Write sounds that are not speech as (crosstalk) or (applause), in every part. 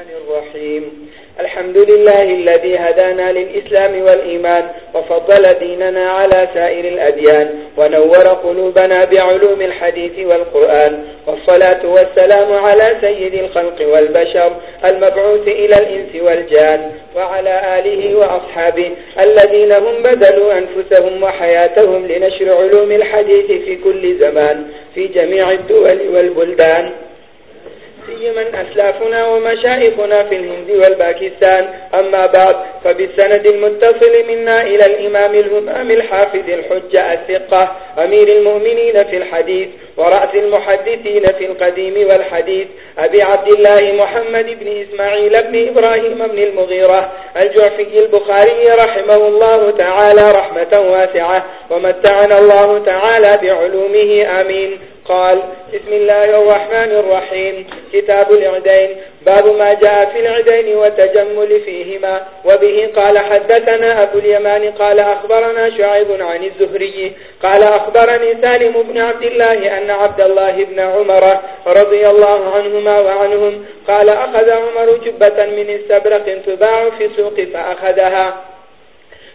الرحمن الرحيم. الحمد لله الذي هدانا للإسلام والإيمان وفضل ديننا على سائر الأديان ونور قلوبنا بعلوم الحديث والقرآن والصلاة والسلام على سيد الخلق والبشر المبعوث إلى الإنس والجان وعلى آله وأصحابه الذين هم بدلوا أنفسهم وحياتهم لنشر علوم الحديث في كل زمان في جميع الدول والبلدان. سيما أسلافنا ومشائخنا في الهند والباكستان أما بعد فبالسند المتصل منا إلى الإمام الهمام الحافظ الحجة الثقة أمير المؤمنين في الحديث ورأس المحدثين في القديم والحديث أبي عبد الله محمد بن إسماعيل بن إبراهيم بن المغيرة الجعفي البخاري رحمه الله تعالى رحمة واسعة ومتعنا الله تعالى بعلومه آمين قال، بسم الله الرحمن الرحيم. كتاب العدين باب ما جاء في العدين وتجمل فيهما. وبه قال، حدثنا أبو اليمان قال، أخبرنا شعيب عن الزهري قال، أخبرني سالم بن عبد الله أن عبد الله بن عمر رضي الله عنهما وعنهم قال، أخذ عمر جبة من السبرق تباع في سوق فأخذها.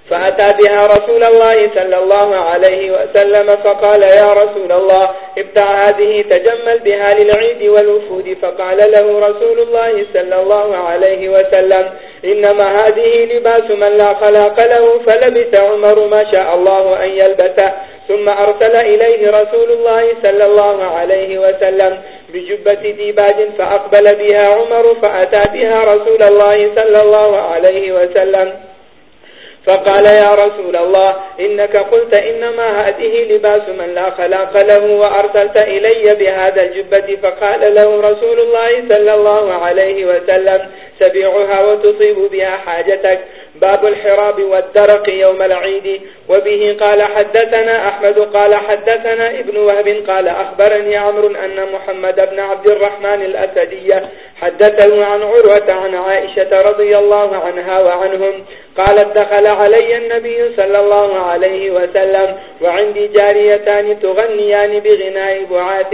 فأتى بها رسول الله صلى الله عليه وسلم فقال يا رسول الله، ابتع هذه، تجمل بها للعيد والوفود. فقال له رسول الله صلى الله عليه وسلم، إنما هذه لباس من لا خلاق له، فلبس عمر ما شاء الله أن يلبسه. ثم أرسل إليه رسول الله صلى الله عليه وسلم بجبة ديباج فأقبل بها عمر، فأتى بها رسول الله صلى الله عليه وسلم. فقال يا رسول الله، إنك قلت إنما هذه لباس من لا خلاق له وأرسلت إلي بهذا الجبة، فقال له رسول الله صلى الله عليه وسلم، سبيعها وتصيب بها حاجتك. باب الحراب والدرق يوم العيد. وبه قال حدثنا أحمد، قال حدثنا ابن وهب، قال أخبرني عمر أن محمد بن عبد الرحمن الأسدية حدثه عن عروة عن عائشة رضي الله عنها وعنهم قالت دخل علي النبي صلى الله عليه وسلم وعندي جاريتان تغنيان بغناء بعاث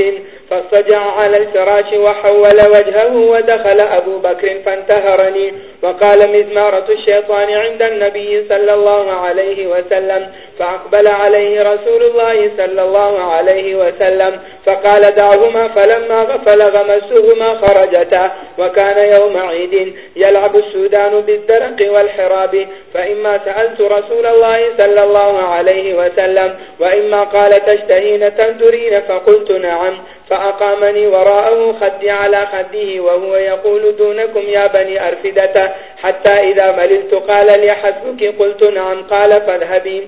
فاصطجع على الفراش وحول وجهه ودخل أبو بكر فانتهرني وقال مزمارة الشيطان عند النبي صلى الله عليه وسلم فأقبل عليه رسول الله صلى الله عليه وسلم فقال دعهما فلما غفل غمسهما خرجتا وكان يوم عيد يلعب السودان بالدرق والحراب فإما سألت رسول الله صلى الله عليه وسلم وإما قال تشتهين تندرين فقلت نعم فأقامني وراءه خدي على خده وهو يقول دونكم يا بني أرفدة. حتى إذا مللت قال لي حسبك. قلت نعم. قال فاذهبي.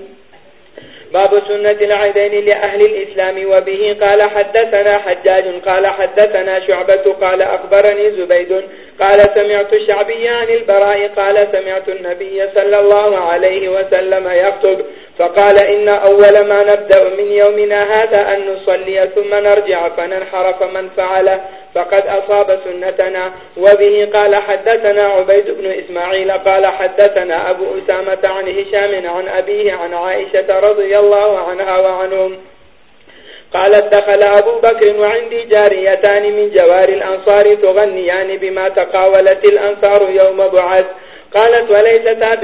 باب سنة العيدين لأهل الإسلام وبه. قال حدثنا حجاج. قال حدثنا شعبة. قال أخبرني زبيد. قال سمعت الشعبي عن البراء. قال سمعت النبي صلى الله عليه وسلم يخطب. فقال إن أول ما نبدأ من يومنا هذا أن نصلي ثم نرجع فننحر فمن فعل فقد أصاب سنتنا وبه قال حدثنا عبيد بن إسماعيل قال حدثنا أبو أسامة عن هشام عن أبيه عن عائشة رضي الله عنها وعنهم قالت دخل أبو بكر وعندي جاريتان من جوار الأنصار تغنيان بما تقاولت الأنصار يوم بعث قالت وليستا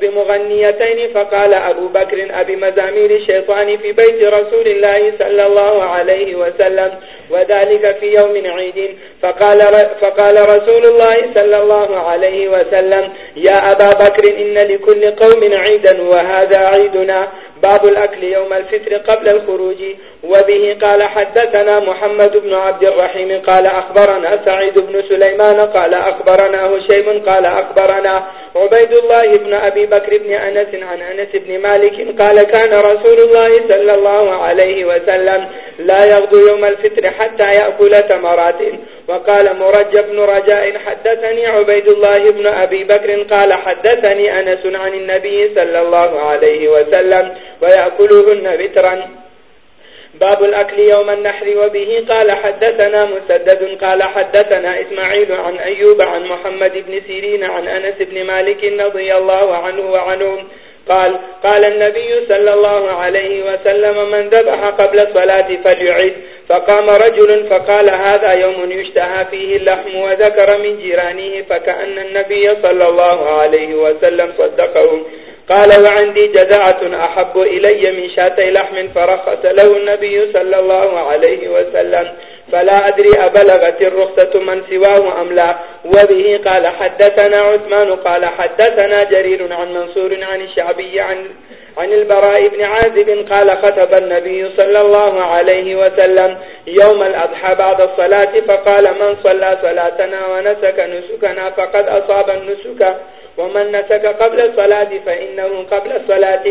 بمغنيتين فقال أبو بكر أبي مزامير الشيطان في بيت رسول الله صلى الله عليه وسلم وذلك في يوم عيد. فقال, فقال رسول الله صلى الله عليه وسلم يا أبا بكر إن لكل قوم عيدا وهذا عيدنا. باب الأكل يوم الفتر قبل الخروج، وبه قال حدثنا محمد بن عبد الرحيم قال أخبرنا سعيد بن سليمان قال أخبرنا هشيم قال أخبرنا عبيد الله بن أبي بكر بن أنس عن أنس بن مالك قال كان رسول الله صلى الله عليه وسلم لا يغدو يوم الفتر حتى يأكل تمرات وقال مرجب بن رجاء حدثني عبيد الله بن أبي بكر قال حدثني أنس عن النبي صلى الله عليه وسلم ويأكلهن بترا باب الأكل يوم النحر وبه. قال حدثنا مسدد، قال حدثنا إسماعيل عن أيوب عن محمد بن سيرين عن أنس بن مالك نضي الله عنه وعنهم. قال قال النبي صلى الله عليه وسلم، من ذبح قبل الصلاة فليعيد فقام رجل فقال، هذا يوم يشتهى فيه اللحم وذكر من جيرانه، فكأن النبي صلى الله عليه وسلم صدقه. قال وعندي جزاعة أحب إلي من شاتي لحم فرخص له النبي صلى الله عليه وسلم. فلا أدري أبلغت الرخصة من سواه أم لا. وبه قال حدثنا عثمان قال حدثنا جرير عن منصور عن الشعبي عن عن البراء بن عازب قال خطب النبي صلى الله عليه وسلم يوم الأضحى بعد الصلاة فقال من صلى صلاتنا ونسك نسكنا فقد أصاب النسك. ومن نسك قبل الصلاة فإنه قبل الصلاة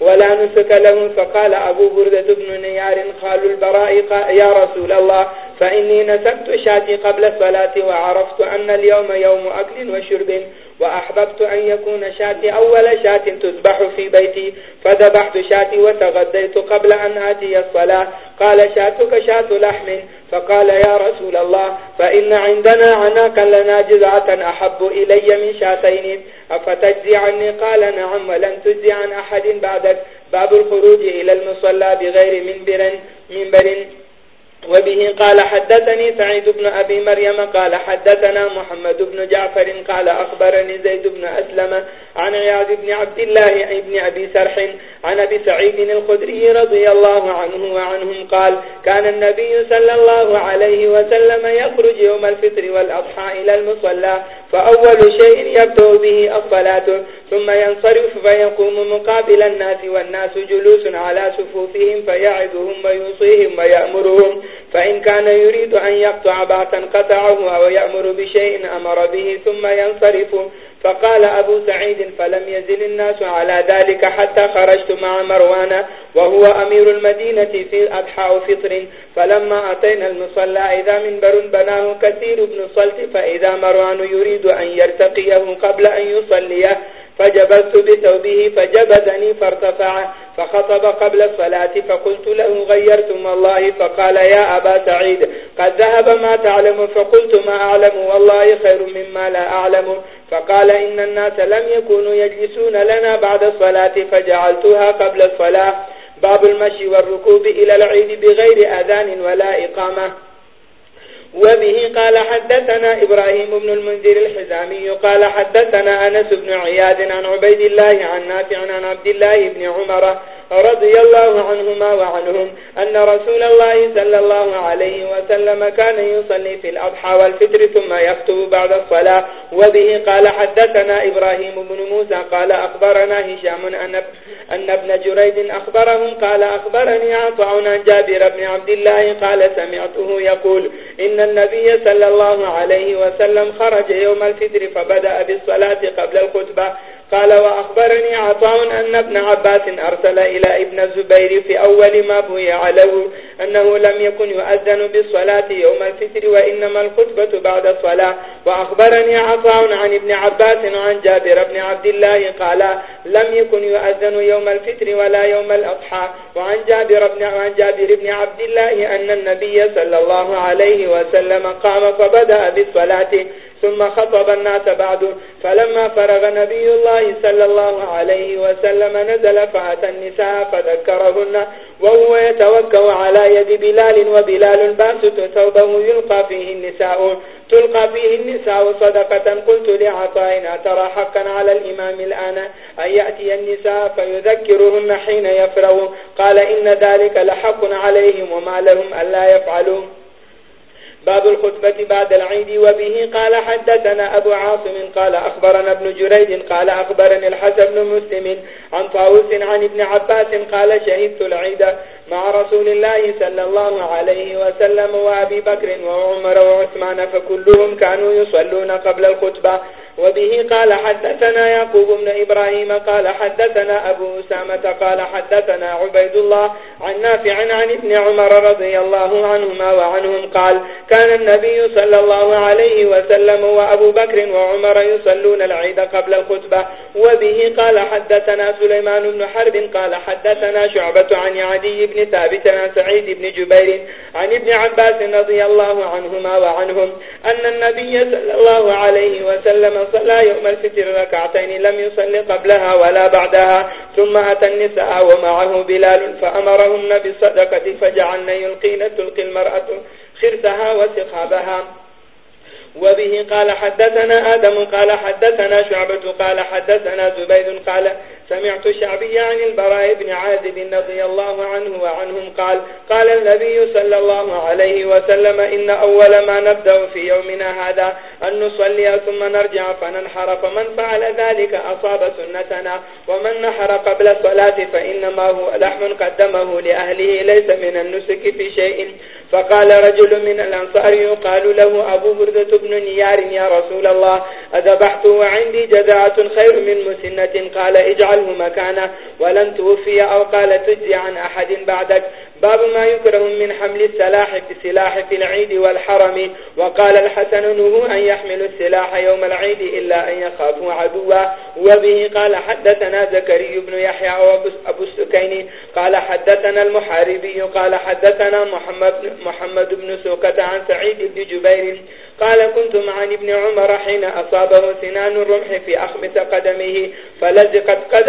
ولا نسك له فقال أبو بردة بن نيار قال البراء يا رسول الله، فإني نسكت شاتي قبل الصلاة وعرفت أن اليوم يوم أكل وشرب، وأحببت أن يكون شاتي أول شات تذبح في بيتي، فذبحت شاتي وتغديت قبل أن آتي الصلاة، قال شاتك شات لحم، فقال يا رسول الله، فإن عندنا عناقا لنا جزعة أحب إلي من شاتين، أفتجزي عني؟ قال نعم، ولن تجزي عن أحد بعد بعدك باب الخروج إلى المصلى بغير منبر منبر. وبه قال حدثني سعيد بن أبي مريم قال حدثنا محمد بن جعفر قال أخبرني زيد بن أسلم عن عياد بن عبد الله بن أبي سرح عن أبي سعيد الخدري رضي الله عنه وعنهم قال كان النبي صلى الله عليه وسلم يخرج يوم الفطر والأضحى إلى المصلى، فأول شيء يبدأ به الصلاة ثم ينصرف فيقوم مقابل الناس والناس جلوس على سفوفهم فيعدهم ويوصيهم ويأمرهم. فإن كان يريد أن يقطع بعثا قطعه أو يأمر بشيء أمر به ثم ينصرف. فقال أبو سعيد، فلم يزل الناس على ذلك حتى خرجت مع مروان وهو أمير المدينة في أضحى فطر. فلما أتينا المصلى، إذا منبر بناه كثير بن صلت، فإذا مروان يريد أن يرتقيه قبل أن يصليه فجبزت بثوبه فجبزني فارتفع فخطب قبل الصلاة فقلت له غيرتم الله فقال يا أبا سعيد قد ذهب ما تعلم فقلت ما أعلم والله خير مما لا أعلم فقال إن الناس لم يكونوا يجلسون لنا بعد الصلاة فجعلتها قبل الصلاة باب المشي والركوب إلى العيد بغير أذان ولا إقامة وبه قال حدثنا إبراهيم بن المنذر الحزامي قال حدثنا أنس بن عياد عن عبيد الله عن نافع عن عبد الله بن عمر رضي الله عنهما وعنهم أن رسول الله صلى الله عليه وسلم كان يصلي في الأضحى والفتر ثم يكتب بعد الصلاة وبه قال حدثنا إبراهيم بن موسى قال أخبرنا هشام أن ابن جريد أخبرهم قال أخبرني عطع عن جابر بن عبد الله قال سمعته يقول إن النبي صلى الله عليه وسلم خرج يوم الفتر فبدأ بالصلاة قبل الخطبة قال وأخبرني عطاء أن ابن عباس أرسل إلى ابن الزبير في أول ما بويع له أنه لم يكن يؤذن بالصلاة يوم الفتر وإنما الخطبة بعد الصلاة. وأخبرني عطاء عن ابن عباس عن جابر بن عبد الله قال لم يكن يؤذن يوم الفتر ولا يوم الأضحى. وعن جابر بن, عن جابر بن عبد الله أن النبي صلى الله عليه وسلم قام فبدأ بالصلاة ثم خطب الناس بعد. فلما فرغ نبي الله الله صلى الله عليه وسلم نزل فأتى النساء فذكرهن وهو يتوكى على يد بلال وبلال باسط ثوبه يلقى فيه النساء تلقى فيه النساء صدقة. قلت لعطائنا، ترى حقا على الإمام الآن أن يأتي النساء فيذكرهن حين يفرغ. قال إن ذلك لحق عليهم وما لهم ألا يفعلوا باب الخطبة بعد العيد وبه قال حدثنا أبو عاصم قال أخبرنا ابن جريج قال أخبرني الحسن بن مسلم عن طاوس عن ابن عباس قال شهدت العيد مع رسول الله صلى الله عليه وسلم وأبي بكر وعمر وعثمان فكلهم كانوا يصلون قبل الخطبة وبه قال حدثنا يعقوب بن إبراهيم قال حدثنا أبو أسامة قال حدثنا عبيد الله عن نافع عن ابن عمر رضي الله عنهما وعنهم قال كان النبي صلى الله عليه وسلم وأبو بكر وعمر يصلون العيد قبل الخطبة وبه قال حدثنا سليمان بن حرب قال حدثنا شعبة عن عدي بن ثابت عن سعيد بن جبير عن ابن عباس رضي الله عنهما وعنهم أن النبي صلى الله عليه وسلم صلى يوم الفتر ركعتين لم يصلي قبلها ولا بعدها ثم أتى النساء ومعه بلال فأمرهن بالصدقة فجعلن يلقين تلقي المرأة خرسها وسخابها. وبه قال حدثنا آدم قال حدثنا شعبة قال حدثنا زبيد قال سمعت شعبي عن البراء بن عازب نضي الله عنه وعنهم قال قال النبي صلى الله عليه وسلم، إن أول ما نبدأ في يومنا هذا أن نصلي ثم نرجع فننحر، فمن فعل ذلك أصاب سنتنا، ومن نحر قبل الصلاة فإنما هو لحم قدمه لأهله، ليس من النسك في شيء. فقال رجل من الأنصار يقال له، أبو بردة بن نيار، يا رسول الله، أذبحت وعندي جزاعة خير من مسنة؟ قال، اجعل اجعله مكانه ولن توفي أو قال تجزي عن أحد بعدك. باب ما يكره من حمل السلاح في السلاح في العيد والحرم. وقال الحسن نهو أن يحمل السلاح يوم العيد إلا أن يخافوا عدوا. وبه قال حدثنا زكري بن يحيى أبو السكين. قال حدثنا المحاربي قال حدثنا محمد, محمد بن سوكة عن سعيد بن جبير. قال كنت مع ابن عمر حين أصابه سنان الرمح في أخمس قدمه فلزقت قدمه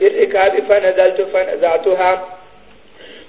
بالركاب فنزلت فنزعتها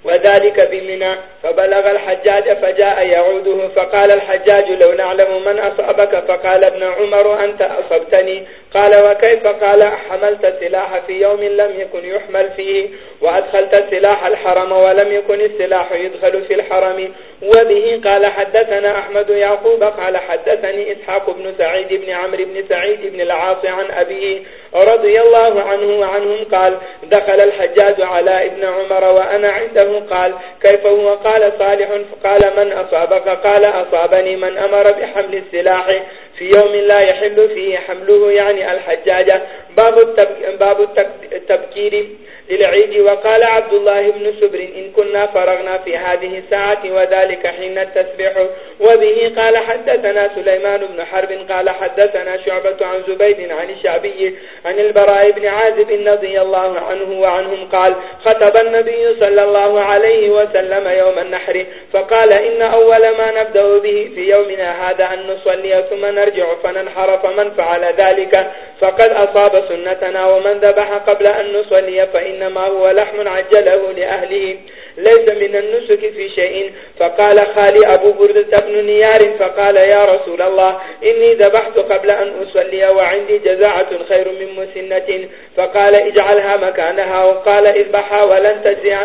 وذلك بمنا فبلغ الحجاج فجاء يعوده، فقال الحجاج لو نعلم من أصابك، فقال ابن عمر أنت أصبتني؟ قال وكيف؟ قال حملت السلاح في يوم لم يكن يحمل فيه، وأدخلت السلاح الحرم ولم يكن السلاح يدخل في الحرم. وبه قال حدثنا أحمد يعقوب، قال حدثني إسحاق بن سعيد بن عمر بن سعيد بن العاص عن أبيه رضي الله عنه وعنهم قال دخل الحجاج على ابن عمر وأنا عنده قال، كيف هو؟ قال، صالح. فقال، من أصابك؟ قال، أصابني من أمر بحمل السلاح. في يوم لا يحل فيه حمله، يعني الحجاجة. باب, باب التبكير للعيد وقال عبد الله بن سبر إن كنا فرغنا في هذه الساعة وذلك حين التسبح وبه قال حدثنا سليمان بن حرب قال حدثنا شعبة عن زبيد عن الشعبي عن البراء بن عازب نضي الله عنه وعنهم قال خطب النبي صلى الله عليه وسلم يوم النحر فقال إن أول ما نبدأ به في يومنا هذا أن نصلي ثم نرجع فننحر فمن فعل ذلك فقد أصاب سنتنا ومن ذبح قبل أن نصلي فإنما هو لحم عجله لأهله. ليس من النسك في شيء. فقال خالي أبو بردة بن نيار فقال يا رسول الله إني ذبحت قبل أن أصلي وعندي جزاعة خير من مسنة. فقال اجعلها مكانها وقال اذبحها ولن تجزي,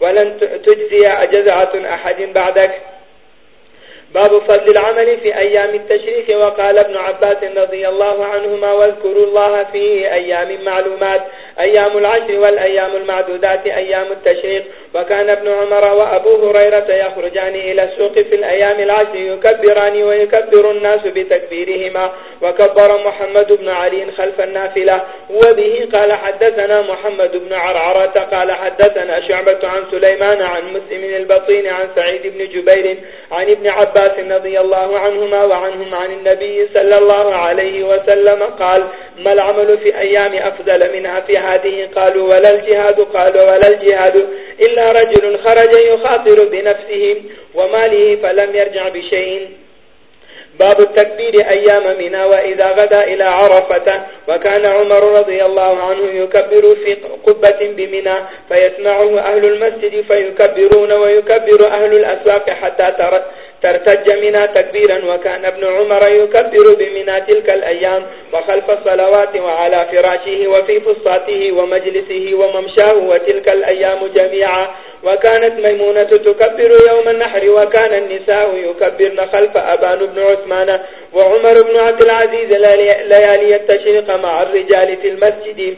ولن تجزي أجزعة أحد بعدك. باب فضل العمل في أيام التشريك وقال ابن عباس رضي الله عنهما واذكروا الله في أيام معلومات أيام العشر والأيام المعدودات، أيام التشريق. وكان ابن عمر وأبو هريرة يخرجان إلى السوق في الأيام العشر، يكبران ويكبر الناس بتكبيرهما. وكبر محمد بن علي خلف النافلة. وبه قال حدثنا محمد بن عرعرة، قال حدثنا شعبة عن سليمان عن مسلم البطين عن سعيد بن جبير عن ابن عباس رضي الله عنهما وعنهم عن النبي صلى الله عليه وسلم قال ما العمل في أيام أفضل منها في هذه قالوا ولا الجهاد قالوا ولا الجهاد إلا رجل خرج يخاطر بنفسه وماله فلم يرجع بشيء باب التكبير أيام منا وإذا غدا إلى عرفة وكان عمر رضي الله عنه يكبر في قبة بمنا فيسمعه أهل المسجد فيكبرون ويكبر أهل الأسواق حتى ترد ترتج منا تكبيرا وكان ابن عمر يكبر بمنا تلك الأيام وخلف الصلوات وعلى فراشه وفي فصاته ومجلسه وممشاه وتلك الأيام جميعا وكانت ميمونة تكبر يوم النحر وكان النساء يكبرن خلف أبان بن عثمان وعمر بن عبد العزيز ليالي التشريق مع الرجال في المسجد.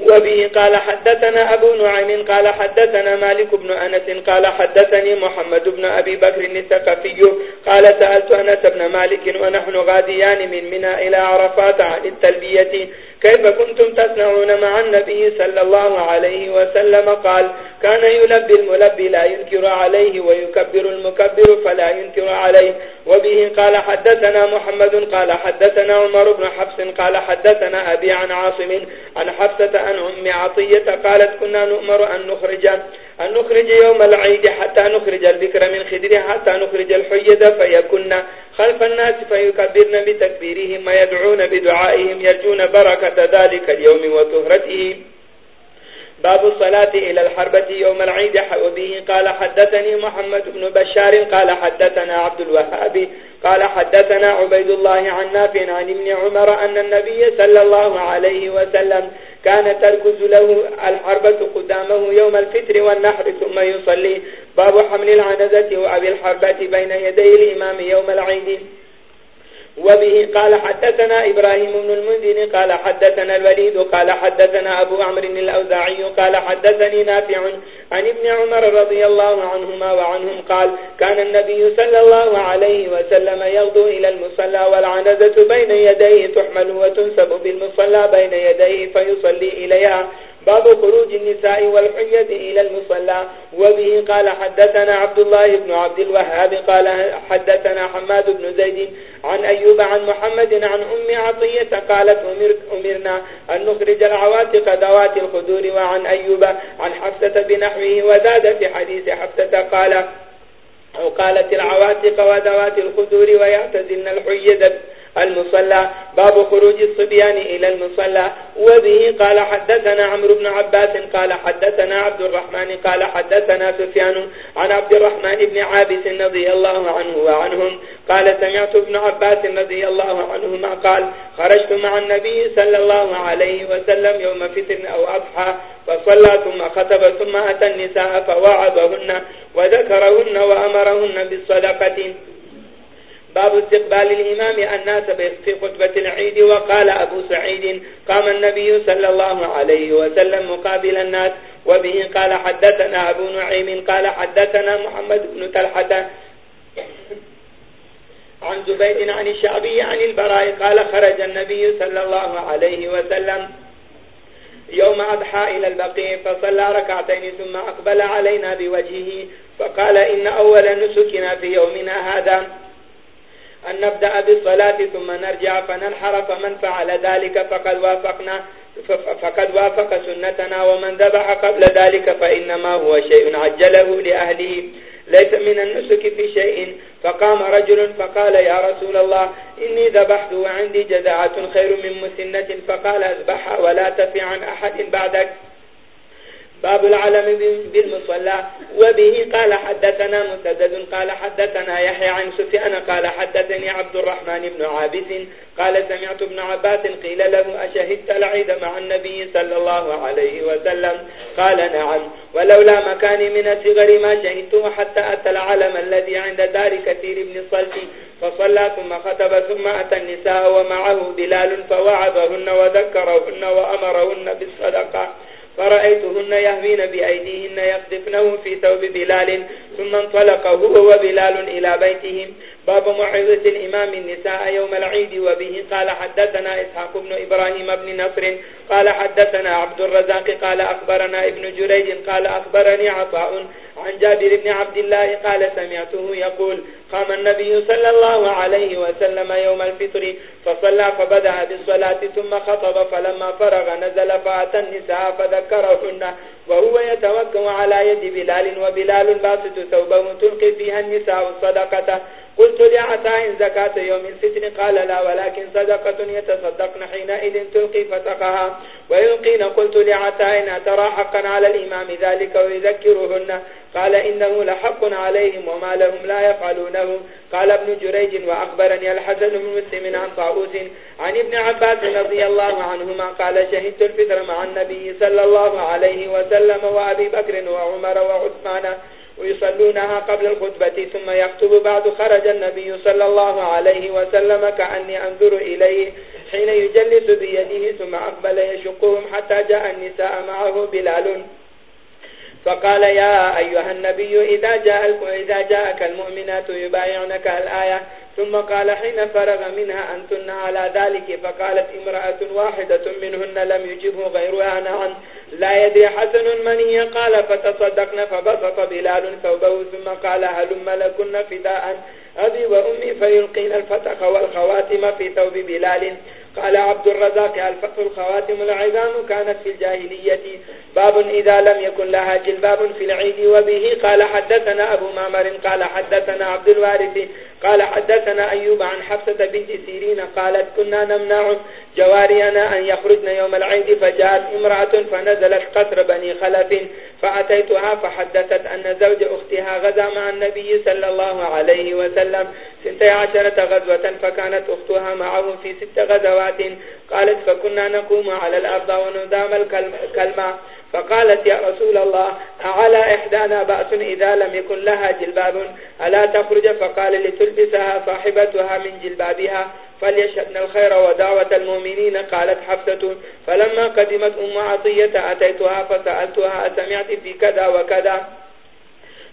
وبه قال حدثنا أبو نعيم، قال حدثنا مالك بن أنس، قال حدثني محمد بن أبي بكر النسقفي قال سألت أنس بن مالك ونحن غاديان من منا إلى عرفات عن التلبية، كيف كنتم تسنعون مع النبي صلى الله عليه وسلم؟ قال كان يلبي الملبي لا ينكر عليه ويكبر المكبر فلا ينكر عليه. وبه قال حدثنا محمد، قال حدثنا عمر بن حفص، قال حدثنا أبي عن عاصم، عن حفصة عن أم عطية قالت كنا نؤمر أن نخرج أن نخرج يوم العيد حتى نخرج البكر من خدر حتى نخرج الحيد فيكن خلف الناس فيكبرن بتكبيرهم ويدعون بدعائهم يرجون بركة ذلك اليوم وتهرته باب الصلاة إلى الحربة يوم العيد وبه قال حدثني محمد بن بشار. قال حدثنا عبد الوهاب. قال حدثنا عبيد الله عن نافع عن ابن عمر أن النبي صلى الله عليه وسلم كان تركز له الحربة قدامه يوم الفتر والنحر ثم يصلي. باب حمل العنزة وأبي الحربة بين يدي الإمام يوم العيد. وبه قال حدثنا إبراهيم بن المنذن قال حدثنا الوليد، قال حدثنا أبو عمر الأوزاعي، قال حدثني نافع عن ابن عمر رضي الله عنهما وعنهم قال كان النبي صلى الله عليه وسلم يغضو إلى المصلى والعنزة بين يديه تحمل وتنسب بالمصلى بين يديه فيصلي إليها باب خروج النساء والحية إلى المصلى. وبه قال حدثنا عبد الله بن عبد الوهاب قال حدثنا حماد بن زيد عن أيوب عن محمد عن أم عطية قالت أمرنا أن نخرج العواتق ذوات الخدور وعن أيوب عن حفظة بنحوه وزاد في حديث حفظة قال أو قالت العواتق وذوات الخدور ويعتزلن الحية المصلى، باب خروج الصبيان إلى المصلى. وبه قال حدثنا عمرو بن عباس، قال حدثنا عبد الرحمن، قال حدثنا سفيان عن عبد الرحمن بن عابس رضي الله عنه وعنهم. قال سمعت ابن عباس رضي الله عنهما قال خرجت مع النبي صلى الله عليه وسلم يوم فتن أو أضحى، فصلى ثم خطب، ثم أتى النساء فوعظهن وذكرهن وأمرهن بالصدقة. باب استقبال الإمام الناس في خطبة العيد وقال أبو سعيد قام النبي صلى الله عليه وسلم مقابل الناس وبه قال حدثنا أبو نعيم قال حدثنا محمد بن تلحة عن زبيد عن الشعبي عن البراء قال خرج النبي صلى الله عليه وسلم يوم أضحى إلى البقيع فصلى ركعتين ثم أقبل علينا بوجهه فقال إن أول نسكنا في يومنا هذا أن نبدأ بالصلاة ثم نرجع فننحر فمن فعل ذلك فقد وافقنا فقد وافق سنتنا ومن ذبح قبل ذلك فإنما هو شيء عجله لأهله. ليس من النسك في شيء. فقام رجل فقال يا رسول الله إني ذبحت وعندي جزاعة خير من مسنة. فقال أذبحها ولا تفي عن أحد بعدك. باب العلم بالمصلى وبه قال حدثنا مسدد، قال حدثنا يحيى عن سفيان، قال حدثني عبد الرحمن بن عابس، قال سمعت ابن عباس قيل له أشهدت العيد مع النبي صلى الله عليه وسلم؟ قال نعم، ولولا مكاني من السغر ما شهدته حتى أتى العلم الذي عند دار كثير بن الصلت فصلى ثم خطب، ثم أتى النساء، ومعه بلال فوعظهن وذكرهن وأمرهن بالصدقة. فرأيتهن يهوين بأيديهن يقذفنه في ثوب بلال، ثم انطلق هو وبلال إلى بيتهم باب معرضة الإمام النساء يوم العيد وبه. قال حدثنا إسحاق بن إبراهيم بن نصر. قال حدثنا عبد الرزاق. قال أخبرنا ابن جريج. قال أخبرني عطاء. عن جابر بن عبد الله قال سمعته يقول قام النبي صلى الله عليه وسلم يوم الفطر فصلى فبدأ بالصلاة ثم خطب فلما فرغ نزل فأتى النساء فذكرهن وهو يتوقع على يد بلال وبلال باسط ثوبه تلقي فيها النساء الصدقة. قلت لعطاء زكاة يوم الفتن قال لا، ولكن صدقة يتصدقن حينئذ تلقي فتقها. ويلقين قلت لعطاء أترى حقا على الإمام ذلك ويذكرهن. قال إنه لحق عليهم وما لهم لا يفعلونه. قال ابن جريج وأخبرني الحسن بن مسلم عن طاوس عن ابن عباس رضي الله عنهما قال شهدت الفطر مع النبي صلى الله عليه وسلم وأبي بكر وعمر وعثمان ويصلونها قبل الخطبة، ثم يكتب بعد خرج النبي صلى الله عليه وسلم كأني أنظر إليه حين يجلس بيده ثم أقبل يشقهم حتى جاء النساء معه بلال. فقال يا أيها النبي إذا, جاء إذا جاءك المؤمنات يبايعنك الآية. ثم قال حين فرغ منها أنتن على ذلك فقالت امرأة واحدة منهن لم يجبه غيرها نعم. لا يدري حسن من هي. قال فتصدقن فبسط بلال ثوبه. ثم قال هلم لكن فداء أبي وأمي فيلقين الفتخ والخواتم في ثوب بلال. قال عبد الرزاق الفتح الخواتم العظام كانت في الجاهلية باب إذا لم يكن لها جلباب في العيد وبه قال حدثنا أبو مامر قال حدثنا عبد الوارث قال حدثنا أيوب عن حفصة بنت سيرين قالت كنا نمنع جوارينا أن يخرجن يوم العيد، فجاءت امرأة فنزلت قصر بني خلف فأتيتها فحدثت أن زوج أختها غزا مع النبي صلى الله عليه وسلم سنتي عشرة غزوة، فكانت أختها معه في ست غزوات. قالت فكنا نقوم على الأرض وندام الكلمة فقالت يا رسول الله أعلى إحدانا بأس إذا لم يكن لها جلباب. ألا تخرج؟ فقال، لتلبسها صاحبتها من جلبابها. فليشهدن الخير ودعوة المؤمنين، قالت حفظة فلما قدمت أم عطية، أتيتها فسألتها، أسمعت في كذا وكذا؟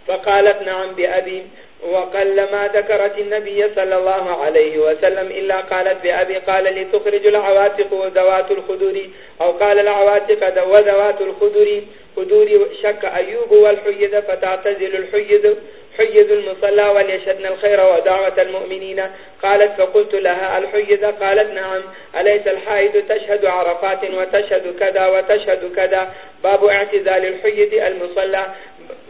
فقالت، نعم بأبي. وقل ما ذكرت النبي صلى الله عليه وسلم إلا قالت بأبي قال لتخرج العواتق وذوات الخدور أو قال العواتق وذوات الخدور خدور شك أيوب والحيد فتعتزل الحيد حيد المصلى وليشهدن الخير ودعوة المؤمنين قالت فقلت لها الحيد قالت نعم أليس الحائد تشهد عرفات وتشهد كذا وتشهد كذا باب اعتزال الحيد المصلى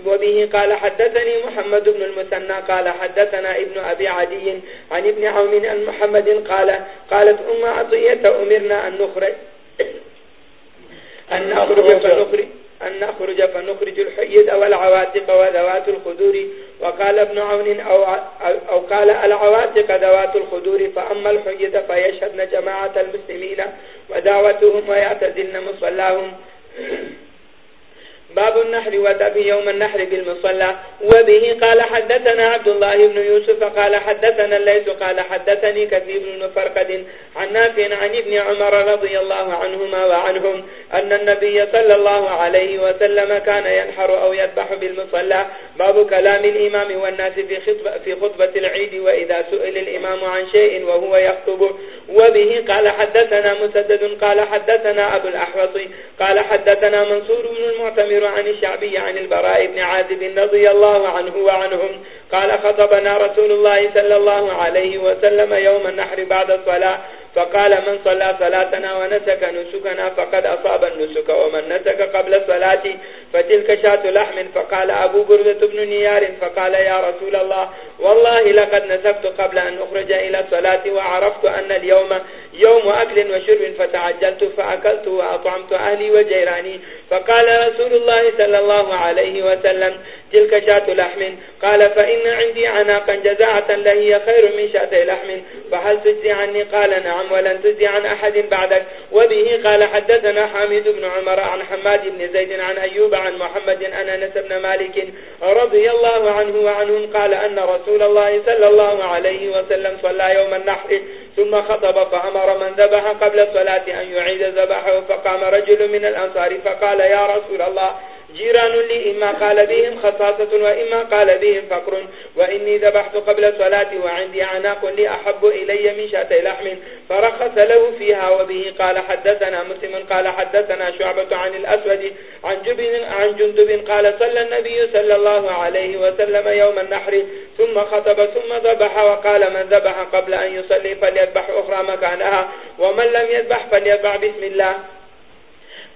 وبه قال حدثني محمد بن المثنى قال حدثنا ابن أبي عدي عن ابن عوم عن محمد قال قالت أم عطية أمرنا أن نخرج أن نخرج فنخرج أن نخرج فنخرج الحيد والعواتق وذوات الخدور. وقال ابن عون أو, أو قال العواتق ذوات الخدور. فأما الحيد فيشهدن جماعة المسلمين ودعوتهم ويعتزلن مصلاهم. باب النحر وذب يوم النحر بالمصلى وبه قال حدثنا عبد الله بن يوسف قال حدثنا الليث قال حدثني كثير بن فرقد عن نافع عن ابن عمر رضي الله عنهما وعنهم أن النبي صلى الله عليه وسلم كان ينحر أو يذبح بالمصلى. باب كلام الإمام والناس في خطبة, في خطبة العيد وإذا سئل الإمام عن شيء وهو يخطب. وبه قال حدثنا مسدد قال حدثنا أبو الأحوص قال حدثنا منصور بن المعتمر عن عن الشعبي عن البراء بن عازب رضي الله عنه وعنهم قال خطبنا رسول الله صلى الله عليه وسلم يوم النحر بعد الصلاة فقال من صلى صلاتنا ونسك نسكنا فقد أصاب النسك ومن نسك قبل الصلاة فتلك شات لحم فقال أبو بردة بن نيار فقال يا رسول الله والله لقد نسكت قبل أن أخرج إلى الصلاة وعرفت أن اليوم يوم أكل وشرب فتعجلت فأكلت وأطعمت أهلي وجيراني فقال رسول الله صلى الله عليه وسلم تلك شات لحم قال فإن عندي عناقا جزاعة لهي خير من شات لحم فهل تجزي عني؟ قال نعم نعم ولن تجزي عن أحد بعدك. وبه قال حدثنا حامد بن عمر عن حماد بن زيد عن أيوب عن محمد أن أنس بن مالك رضي الله عنه وعنهم قال أن رسول الله صلى الله عليه وسلم صلى يوم النحر ثم خطب فأمر من ذبح قبل الصلاة أن يعيد ذبحه فقام رجل من الأنصار فقال يا رسول الله جيران لي إما قال بهم خصاصة وإما قال بهم فقر وإني ذبحت قبل الصلاة وعندي عناق لي أحب إلي من شاتي لحم فرخص له فيها وبه قال حدثنا مسلم قال حدثنا شعبة عن الأسود عن, جبن عن جندب قال صلى النبي صلى الله عليه وسلم يوم النحر ثم خطب ثم ذبح وقال من ذبح قبل أن يصلي فليذبح أخرى مكانها ومن لم يذبح فليذبح بسم الله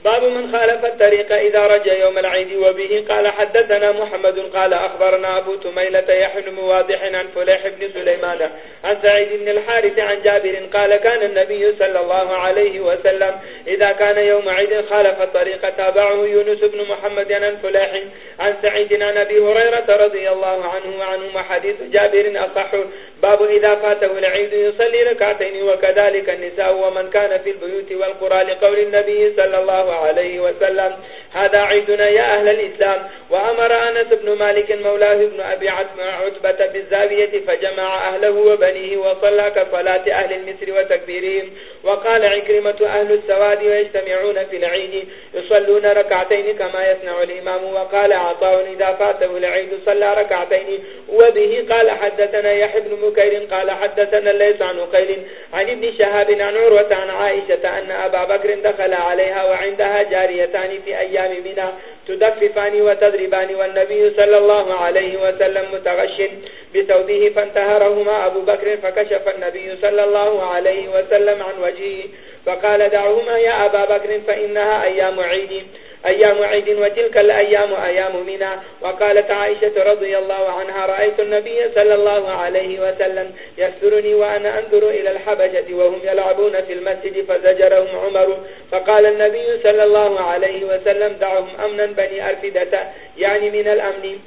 باب من خالف الطريق إذا رجى يوم العيد وبه قال حدثنا محمد قال أخبرنا أبو تميلة يحن مواضح عن فليح بن سليمان عن سعيد بن الحارث عن جابر قال كان النبي صلى الله عليه وسلم إذا كان يوم عيد خالف الطريق تابعه يونس بن محمد عن فليح عن سعيد عن أبي هريرة رضي الله عنه وعنه حديث جابر أصح باب إذا فاته العيد يصلي ركعتين وكذلك النساء ومن كان في البيوت والقرى لقول النبي صلى الله عليه وسلم، هذا عيدنا يا أهل الإسلام. وأمر أنس بن مالك مولاه بن أبي عتبة بالزاوية فجمع أهله وبنيه وصلى كصلاة أهل المصر وتكبيرهم. وقال عكرمة أهل السواد ويجتمعون في العيد يصلون ركعتين كما يصنع الإمام. وقال عطاء إذا فاته العيد صلى ركعتين. وبه قال حدثنا يحب بن مكير قال حدثنا ليس عن قيل عن ابن شهاب عن عروة عن عائشة أن أبا بكر دخل عليها وعندها جاريتان في أيام منا تدففان وتضربان والنبي صلى الله عليه وسلم متغش بثوبه فانتهرهما أبو بكر فكشف النبي صلى الله عليه وسلم عن وجهه فقال دعهما يا أبا بكر فإنها أيام عيد أيام عيد وتلك الأيام أيام منا وقالت عائشة رضي الله عنها، رأيت النبي صلى الله عليه وسلم يسرني وأنا أنظر إلى الحبشة وهم يلعبون في المسجد فزجرهم عمر. فقال النبي صلى الله عليه وسلم، دعهم أمنا بني أرفدة، يعني من الأمن.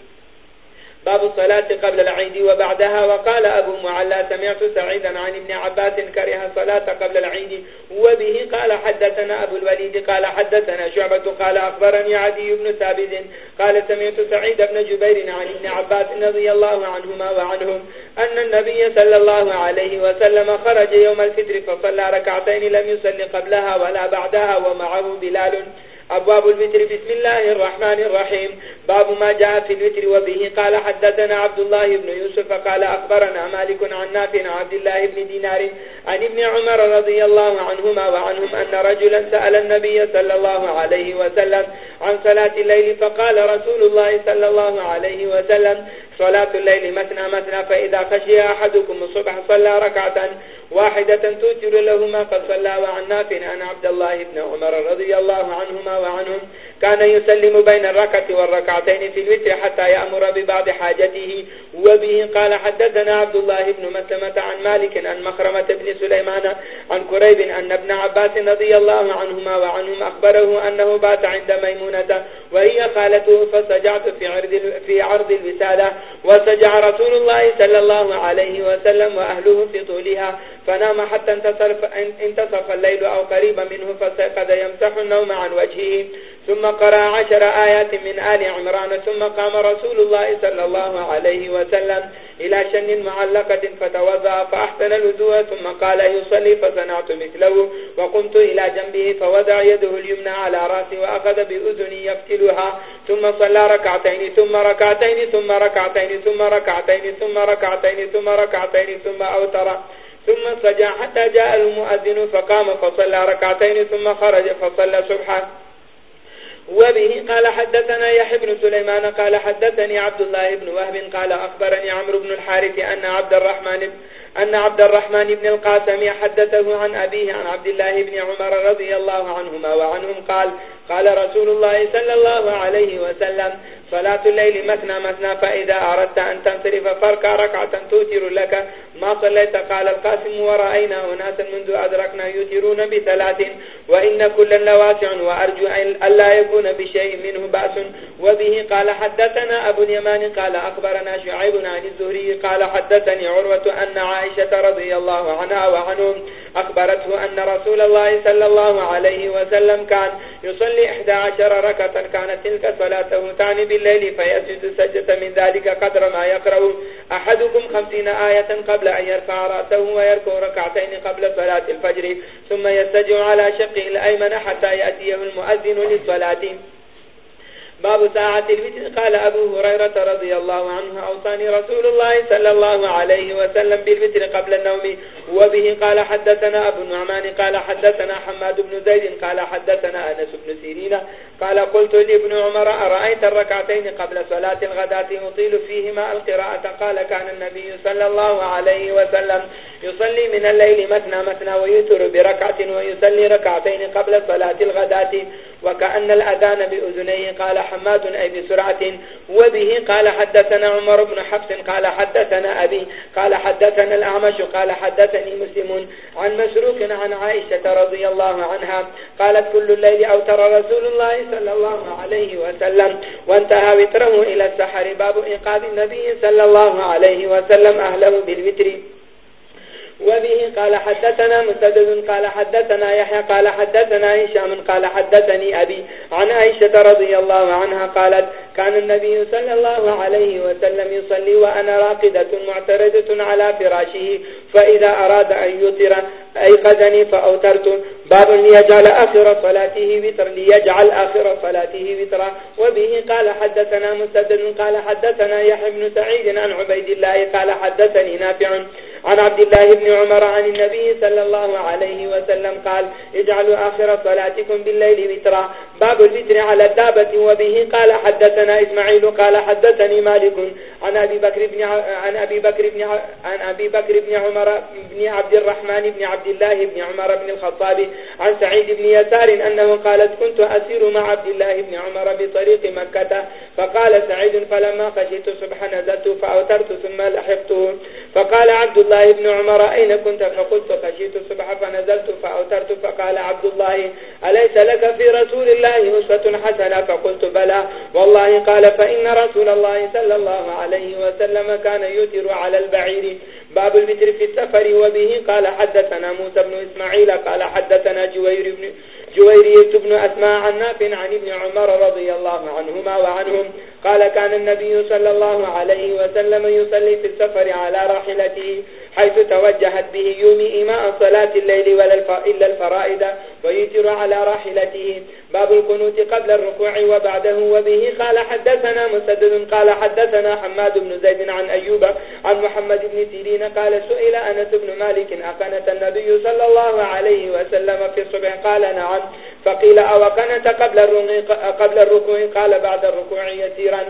باب الصلاة قبل العيد وبعدها، وقال أبو معلى سمعت سعيدا عن ابن عباس كره صلاة قبل العيد، وبه قال حدثنا أبو الوليد، قال حدثنا شعبة، قال أخبرني عدي بن ثابت، قال سمعت سعيد بن جبير عن ابن عباس رضي الله عنهما وعنهم أن النبي صلى الله عليه وسلم خرج يوم الفطر، فصلى ركعتين لم يصل قبلها ولا بعدها، ومعه بلال أبواب الوتر. بسم الله الرحمن الرحيم. باب ما جاء في الوتر وبه. قال حدثنا عبد الله بن يوسف قال أخبرنا مالك عن نافع عبد الله بن دينار عن ابن عمر رضي الله عنهما وعنهم أن رجلا سأل النبي صلى الله عليه وسلم عن صلاة الليل فقال رسول الله صلى الله عليه وسلم صلاة الليل مثنى مثنى، فإذا خشي أحدكم الصبح صلى ركعة واحدة توتر لهما، فصلى وعن نافع عن عبد الله بن عمر رضي الله عنهما الله وعنهم كان يسلم بين الركعة والركعتين في الوتر حتى يأمر ببعض حاجته وبه قال حدثنا عبد الله بن مسلمة عن مالك عن مخرمة بن سليمان عن كريب أن ابن عباس رضي الله عنهما وعنهم أخبره أنه بات عند ميمونة وهي خالته فسجعت في عرض, في عرض الوسادة وسجع رسول الله صلى الله عليه وسلم وأهله في طولها فنام حتى انتصف, انتصف الليل أو قريبا منه فسيقد يمسح النوم عن وجهه. ثم قرأ عشر آيات من آل عمران ثم قام رسول الله صلى الله عليه وسلم. إلى شن معلقة فتوضع فأحسن الوزوء ثم قال يصلي فصنعت مثله وقمت إلى جنبه فوضع يده اليمنى على راسي وأخذ بأذني يفتلها ثم صلى ركعتين ثم ركعتين ثم ركعتين ثم ركعتين ثم ركعتين ثم ركعتين ثم أوتر ثم سجع حتى جاء المؤذن فقام فصلى ركعتين ثم خرج فصلى سبحانه وبه قال حدثنا يحيى بن سليمان قال حدثني عبد الله بن وهب قال أخبرني عمرو بن الحارث أن عبد الرحمن أن عبد الرحمن بن القاسم حدثه عن أبيه عن عبد الله بن عمر رضي الله عنهما وعنهم قال قال رسول الله صلى الله عليه وسلم، صلاة الليل مثنى مثنى، فإذا أردت أن تنصرف فرقا ركعة توتر لك. ما صليت؟ قال القاسم، ورأينا أناسا منذ أدركنا يوترون بثلاث، وإن كل لواسع، وأرجو أن لا يكون بشيء منه بأس. وبه قال، حدثنا أبو اليمان، قال أخبرنا شعيب عن الزهري، قال حدثني عروة أن عائشة رضي الله عنها وعنهم، أخبرته أن رسول الله صلى الله عليه وسلم كان يصلي إحدى عشر ركة كانت تلك صلاته تعني بالليل، فيسجد سجدة من ذلك قدر ما يقرأ أحدكم خمسين آية قبل أن يرفع رأسه ويركو ركعتين قبل صلاة الفجر، ثم يستجع على شقه الأيمن حتى يأتيه المؤذن للصلاة. باب ساعة الوتر. قال أبو هريرة رضي الله عنه أوصاني رسول الله صلى الله عليه وسلم بالوتر قبل النوم، وبه قال حدثنا أبو النعمان، قال حدثنا حماد بن زيد، قال حدثنا أنس بن سيرين، قال قلت لابن عمر، أرأيت الركعتين قبل صلاة الغداة يطيل فيهما القراءة؟ قال كان النبي صلى الله عليه وسلم يصلي من الليل مثنى مثنى ويتر بركعة ويصلي ركعتين قبل صلاة الغداة. وكأن الأذان بأذنيه قال حماد، أي بسرعة. وبه قال حدثنا عمر بن حفص قال حدثنا أبي قال حدثنا الأعمش قال حدثني مسلم عن مسروك عن عائشة رضي الله عنها. قالت كل الليل أوتر رسول الله صلى الله عليه وسلم. وانتهى وتره إلى السحر. باب إنقاذ النبي صلى الله عليه وسلم أهله بالوتر. وبه قال حدثنا مسدد، قال حدثنا يحيى، قال حدثنا هشام، قال حدثني أبي عن عائشة رضي الله عنها قالت كان النبي صلى الله عليه وسلم يصلي وأنا راقدة معتردة على فراشه، فإذا أراد أن يطر أيقذني فأوترت. باب ليجعل آخر صلاته وطر ليجعل آخر صلاته وطرا وبه قال حدثنا مسدد، قال حدثنا يحيى بن سعيد عن عبيد الله، قال حدثني نافع عن عبد الله بن عمر عن النبي صلى الله عليه وسلم قال، اجعلوا آخر صلاتكم بالليل وترا. باب الوتر على الدابة وبه قال حدثنا إسماعيل قال حدثني مالك عن أبي بكر بن عن أبي بكر بن عن أبي بكر بن عمر بن عبد الرحمن بن عبد الله بن عمر بن الخطاب عن سعيد بن يسار أنه قالت، كنت أسير مع عبد الله بن عمر بطريق مكة. فقال سعيد، فلما خشيت صبح نزلت فأوترت ثم لحقته فقال عبد الله الله ابن عمر أين كنت فقلت فشيت الصبح فنزلت فأوترت فقال عبد الله أليس لك في رسول الله أسوة حسنة فقلت بلى والله قال فإن رسول الله صلى الله عليه وسلم كان يتر على البعير باب المتر في السفر وبه. قال حدثنا موسى بن إسماعيل، قال حدثنا جوير بن جويرية بن أسماء عن نافع عن ابن عمر رضي الله عنهما وعنهم قال كان النبي صلى الله عليه وسلم يصلي في السفر على راحلته حيث توجهت به يومي إماء صلاة الليل إلا الفرائد ويتر على راحلته. باب القنوت قبل الركوع وبعده، وبه قال حدثنا مسدد قال حدثنا حماد بن زيد عن أيوب عن محمد بن سيرين قال سئل أنس بن مالك أقنت النبي صلى الله عليه وسلم في الصبح؟ قال نعم. فقيل أو قنت قبل الركوع؟ قال بعد الركوع يسيرا.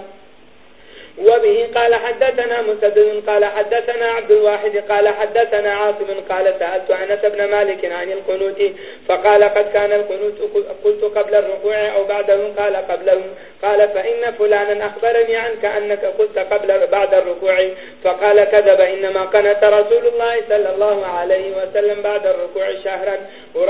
وبه قال حدثنا مسدد قال حدثنا عبد الواحد قال حدثنا عاصم قال سألت أنس بن مالك عن القنوت فقال قد كان القنوت قلت قبل الركوع أو بعده قال قبله قال فإن فلانا أخبرني عنك أنك قلت قبل بعد الركوع فقال كذب إنما قنت رسول الله صلى الله عليه وسلم بعد الركوع شهرا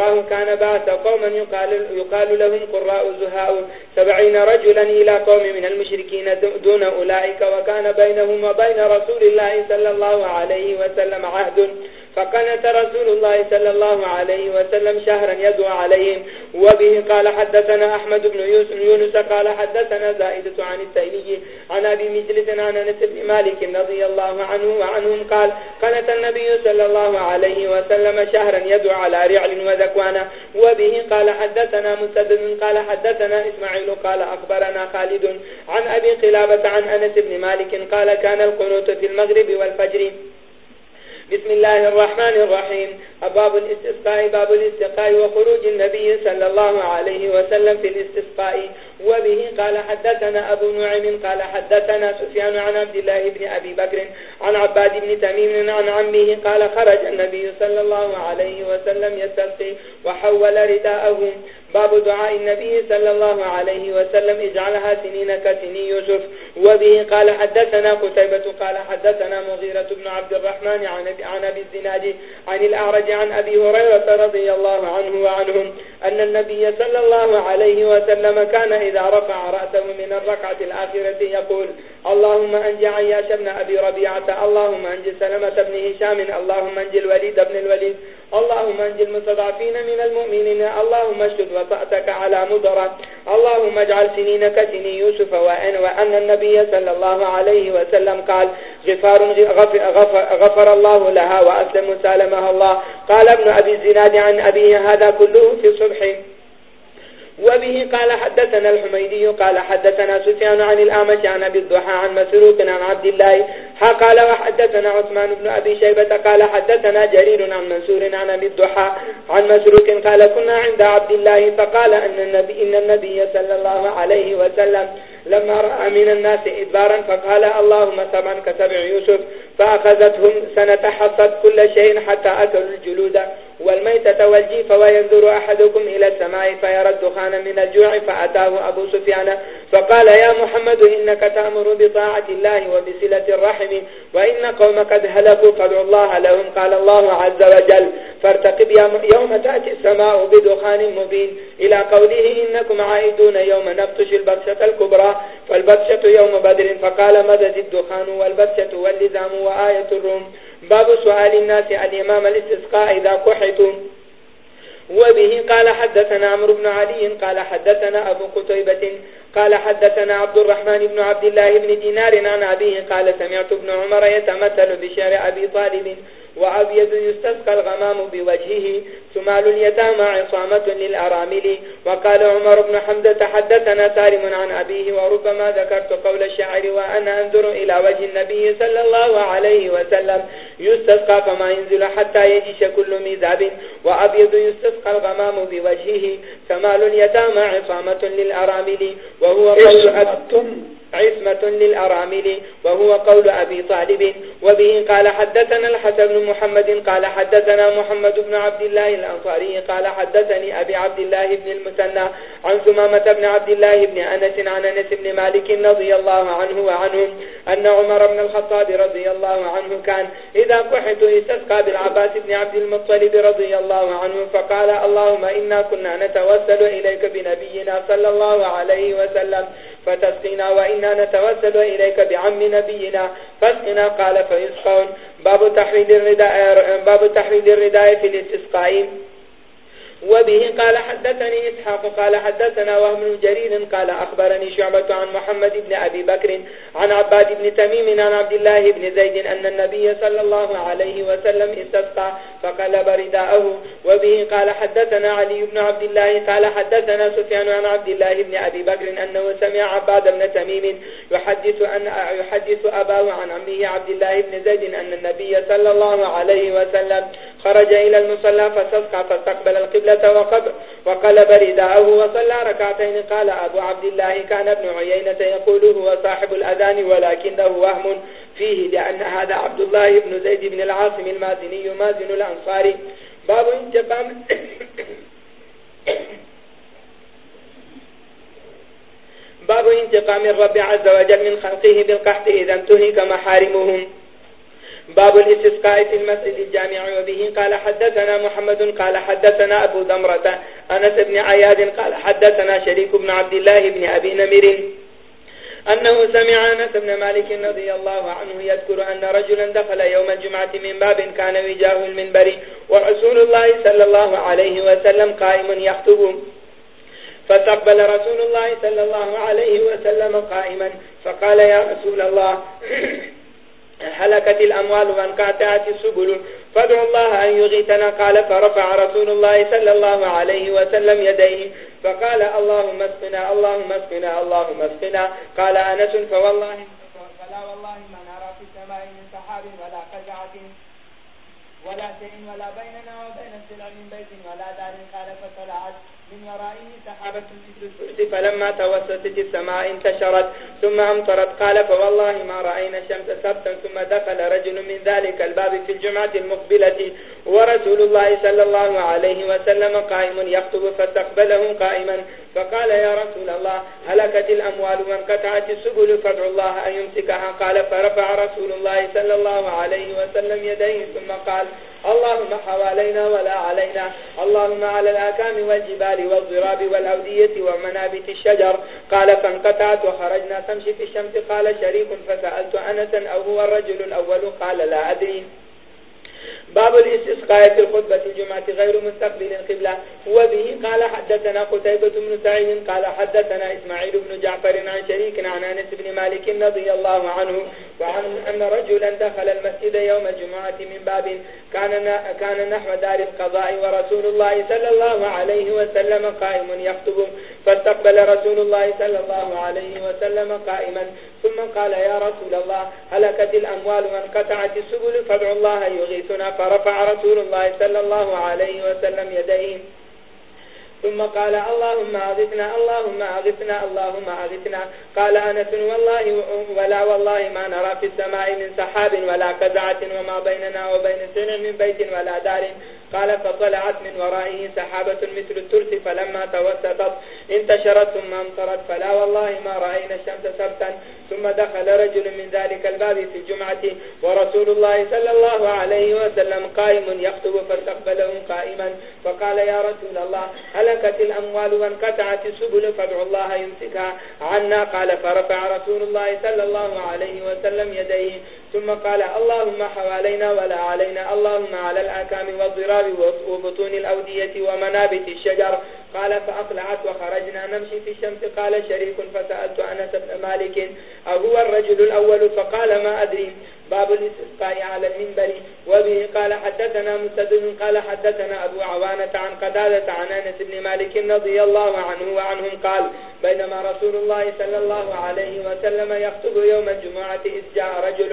وراه كان بعث قوما يقال, يقال لهم قراء زهاء سبعين رجلا إلى قوم من المشركين دون أولئك وكان بينهم وبين رسول الله صلى الله عليه وسلم عهد فقنت رسول الله صلى الله عليه وسلم شهرا يدعو عليهم. وبه قال حدثنا أحمد بن يونس قال حدثنا زائدة عن التيلي عن أبي مجلس عن أنس بن مالك رضي الله عنه وعنهم قال قنت النبي صلى الله عليه وسلم شهرا يدعو على رعل وذكوانا وبه قال حدثنا مسدد قال حدثنا إسماعيل قال أخبرنا خالد عن أبي قلابة عن أنس بن مالك قال، كان القنوت في المغرب والفجر. بسم الله الرحمن الرحيم. أباب الاستسقاء، باب الاستقاء وخروج النبي صلى الله عليه وسلم في الاستسقاء. وبه قال حدثنا أبو نعيم، قال حدثنا سفيان عن عبد الله بن أبي بكر، عن عباد بن تميم، عن عمه، قال خرج النبي صلى الله عليه وسلم يستسقي وحول رداءه. باب دعاء النبي صلى الله عليه وسلم اجعلها سنين كسني يوسف. وبه قال حدثنا قتيبة، قال حدثنا مغيرة بن عبد الرحمن عن أبي الزناد عن الأعرج عن أبي هريرة رضي الله عنه وعنهم أن النبي صلى الله عليه وسلم كان إذا رفع رأسه من الركعة الآخرة يقول، اللهم أنجي عياش بن أبي ربيعة، اللهم أنجي سلمة بن هشام، اللهم أنجي الوليد بن الوليد، اللهم أنجي المستضعفين من المؤمنين، اللهم اشتد وطأتك على مدرة اللهم اجعل سنينك سني يوسف وأن, وأن النبي صلى الله عليه وسلم قال غفار غفر, غفر, غفر الله لها وأسلم سالمها الله. قال ابن أبي الزناد عن أبيه هذا كله في صبح. وبه قال حدثنا الحميدي قال حدثنا سفيان عن الآمش عن أبي الضحى عن مسروق عن عبد الله قال وحدثنا عثمان بن أبي شيبة قال حدثنا جرير عن منسور عن أبي الضحى عن مسروق قال كنا عند عبد الله فقال أن النبي, إن النبي صلى الله عليه وسلم لما رأى من الناس إدبارا فقال اللهم سبعا كسبع يوسف فأخذتهم سنة حصد كل شيء حتى أكلوا الجلود والميتة والجيف وينظر أحدكم إلى السماء فيرى الدخان من الجوع فأتاه أبو سفيان فقال يا محمد إنك تأمر بطاعة الله وبسلة الرحم وإن قوم قد هلكوا فادعوا الله لهم قال الله عز وجل فارتقب يوم تأتي السماء بدخان مبين إلى قوله إنكم عائدون يوم نبتش البكشة الكبرى فالبكشة يوم بدر فقال مدد الدخان والبكشة واللزام وآية الروم باب سؤال الناس عن إمام الاستسقاء إذا كحتم وبه قال حدثنا عمر بن علي قال حدثنا أبو قتيبة قال حدثنا عبد الرحمن بن عبد الله بن دينار عن أبيه قال سمعت ابن عمر يتمثل بشارع أبي طالب وأبيض يستسقى الغمام بوجهه ثمال اليتامى عصامة للأرامل. وقال عمر بن حمد حدثنا سارم عن أبيه وربما ذكرت قول الشعر وأنا أنظر إلى وجه النبي صلى الله عليه وسلم. يستسقى فما ينزل حتى يجيش كل ميزاب وأبيض يستسقى الغمام بوجهه سمال اليتامى عصامة للأرامل. وهو قول عصمة للأرامل وهو قول أبي طالب. وبه قال حدثنا الحسن بن محمد قال حدثنا محمد بن عبد الله الأنصاري قال حدثني أبي عبد الله بن المسنى عن ثمامة بن عبد الله بن أنس عن أنس بن مالك رضي الله عنه وعنهم أن عمر بن الخطاب رضي الله عنه كان إذا كحت استسقى بالعباس بن عبد المطلب رضي الله عنه فقال اللهم إنا كنا نتوسل إليك بنبينا صلى الله عليه وسلم. وسلم. فتسقينا وإنا نتوسل إليك بعم نبينا. فاسقنا قال فيسقون. باب تحريد الرداء, باب تحريد الرداء في الاستسقاء. وبه قال حدثني إسحاق قال حدثنا وهم جرير قال أخبرني شعبة عن محمد بن أبي بكر عن عباد بن تميم عن عبد الله بن زيد أن النبي صلى الله عليه وسلم استسقى فقلب رداءه. وبه قال حدثنا علي بن عبد الله قال حدثنا سفيان عن عبد الله بن أبي بكر أنه سمع عباد بن تميم يحدث, أن يحدث أباه عن عمه عبد الله بن زيد أن النبي صلى الله عليه وسلم خرج إلى المصلى فاستسقى فاستقبل القبلة وقب وقلب رداءه وصلى ركعتين. قال أبو عبد الله كان ابن عيينة يقول هو صاحب الأذان ولكنه وهم فيه، لأن هذا عبد الله بن زيد بن العاصم المازني، مازن الأنصاري باب انتقام باب انتقام الرب عز وجل من خلقه بالقحط إذا انتهك محارمهم. باب الاستسقاء في المسجد الجامع وبه قال حدثنا محمد قال حدثنا أبو دمرة أنس بن عياد قال حدثنا شريك بن عبد الله بن أبي نمر أنه سمع أنس بن مالك رضي الله عنه يذكر أن رجلا دخل يوم الجمعة من باب كان وجاه المنبر ورسول الله صلى الله عليه وسلم قائم يخطب. فاستقبل رسول الله صلى الله عليه وسلم قائما. فقال يا رسول الله (clears throat) هلكت الأموال وانقعتعت السبل. فادعوا الله أن يغيثنا. قال، فرفع رسول الله صلى الله عليه وسلم يديه، فقال، اللهم اسقنا اللهم اسقنا اللهم اسقنا. قال أنس، فوالله، فلا والله ما نرى في السماء من سحاب ولا قزعة ولا شيء ولا بيننا وبين السلع من بيت ولا دار قال فطلعت من ورائه سحابة مثل فلما توسطت السماء انتشرت، ثم أمطرت قال، فوالله ما رأينا الشمس سبتا، ثم دخل رجل من ذلك الباب في الجمعة المقبلة. ورسول الله صلى الله عليه وسلم قائم يخطب فاستقبله قائما. فقال يا رسول الله هلكت الأموال وانقطعت السبل فادعوا الله أن يمسكها قال، فرفع رسول الله صلى الله عليه وسلم يديه ثم قال، اللهم حوالينا ولا علينا. اللهم على الآكام والجبال والضراب والأودية ومنابت الشجر. قال، فانقطعت وخرجنا تمشي في الشمس. قال، شريك، فسألت أنسا، أو هو الرجل الأول؟ قال، لا أدري. باب الاستسقاء في الخطبة الجمعة غير مستقبل القبلة وبه قال حدثنا قتيبة بن سعيد، قال حدثنا إسماعيل بن جعفر عن شريك عن أنس بن مالك رضي الله عنه، وعن أن رجلا دخل المسجد يوم الجمعة من باب كان كان نحو دار القضاء، ورسول الله صلى الله عليه وسلم قائم يخطب. فاستقبل رسول الله صلى الله عليه وسلم قائما. ثم قال يا رسول الله، هلكت الأموال وانقطعت السبل، فادعوا الله يغيثنا. فرفع رسول الله صلى الله عليه وسلم يديه. ثم قال، اللهم أغثنا اللهم أغثنا اللهم أغثنا. قال أنس، والله ولا، والله ما نرى في السماء من سحاب ولا كزعة وما بيننا وبين سنع من بيت ولا دار. قال، فطلعت من ورائه سحابة مثل الترس، فلما توسطت انتشرت ثم امطرت، فلا والله ما رأينا الشمس سبتا. ثم دخل رجل من ذلك الباب في الجمعة، ورسول الله صلى الله عليه وسلم قائم يخطب فاستقبله قائما، فقال، يا رسول الله، هلكت الأموال وانقطعت السبل فادعوا الله يمسكها عنا. قال، فرفع رسول الله صلى الله عليه وسلم يديه ثم قال اللهم حوالينا ولا علينا. اللهم على الأكام والضراب وبطون الأودية ومنابت الشجر. قال فأقلعت وخرجنا. نمشي في الشمس. قال شريك فسألت أنس بن مالك، أهو الرجل الأول؟ فقال ما أدري. باب الاستسقاء على المنبر. وبه قال حدثنا مسدد قال حدثنا أبو عوانة عن قدادة عن أنس بن مالك رضي الله عنه وعنهم قال بينما رسول الله صلى الله عليه وسلم يخطب يوم الجمعة إذ جاء رجل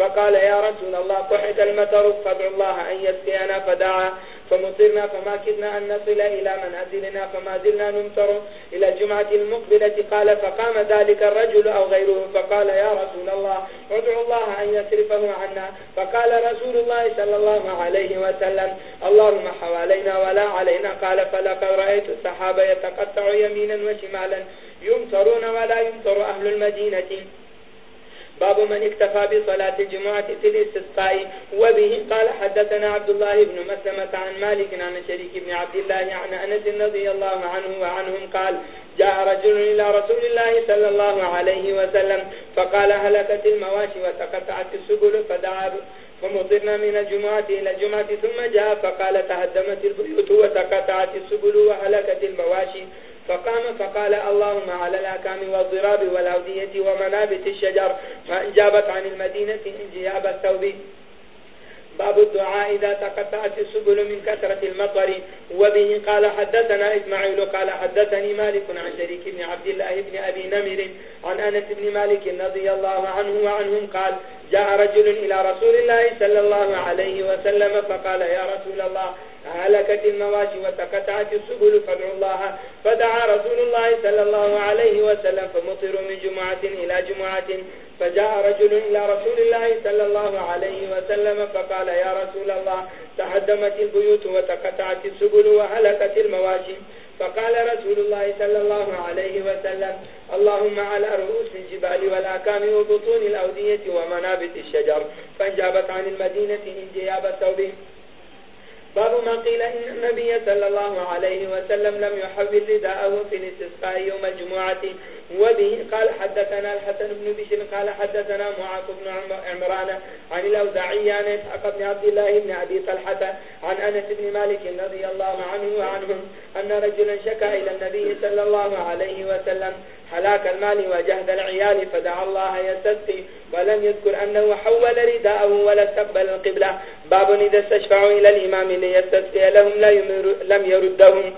فقال يا رسول الله قحت المطر، فادع الله أن يسقينا فدعا. فمطرنا فما كدنا أن نصل إلى منازلنا فما زلنا نمطر. إلى الجمعة المقبلة قال، فقام ذلك الرجل أو غيره، فقال يا رسول الله ادعو الله أن يصرفه عنا. فقال رسول الله صلى الله عليه وسلم، اللهم حوالينا ولا علينا. قال، فلقد رأيت السحابة يتقطع يمينا وشمالا، يمطرون ولا يمطر أهل المدينة. باب من اكتفى بصلاة الجمعة في الاستسقاء وبه قال حدثنا عبد الله بن مسلمة عن مالك عن شريك بن عبد الله عن أنس رضي الله عنه وعنهم قال، جاء رجل إلى رسول الله صلى الله عليه وسلم فقال هلكت المواشي وتقطعت السبل فدعا فمطرنا من الجمعة إلى الجمعة ثم جاء فقال تهدمت البيوت وتقطعت السبل وهلكت المواشي فقام فقال اللهم على الأكام والضراب والأودية ومنابت الشجر فانجابت عن المدينة انجياب الثوب. باب الدعاء إذا تقطعت السبل من كثرة المطر. وبه قال حدثنا إسماعيل، قال حدثني مالك عن شريك بن عبد الله بن أبي نمر عن أنس بن مالك رضي الله عنه وعنهم قال جاء رجل إلى رسول الله صلى الله عليه وسلم فقال يا رسول الله هلكت المواشي وتقطعت السبل، فادعوا الله فدعا رسول الله صلى الله عليه وسلم، فمطر من جمعة إلى جمعة. فجاء رجل إلى رسول الله صلى الله عليه وسلم، فقال يا رسول الله تحدمت البيوت وتقطعت السبل وهلكت المواشي فقال رسول الله صلى الله عليه وسلم اللهم على رؤوس الجبال والأكام وبطون الأودية ومنابت الشجر. فانجابت عن المدينة انجياب الثوب باب ما قيل إن النبي صلى الله عليه وسلم لم يحول رداءه في الاستسقاء يوم الجمعة. وبه قال حدثنا الحسن بن بشر قال حدثنا معاق بن عمران عن الأوزاعي عن إسحاق بن عبد الله بن أبي طلحة عن أنس بن مالك رضي الله عنه وعنهم أن رجلا شكى إلى النبي صلى الله عليه وسلم. حلاك المال وجهد العيال فدعا الله يستسقي ولم يذكر أنه حول رداءه ولا استقبل القبلة. باب إذا استشفعوا إلى الإمام ليستسقي لهم لم يردهم.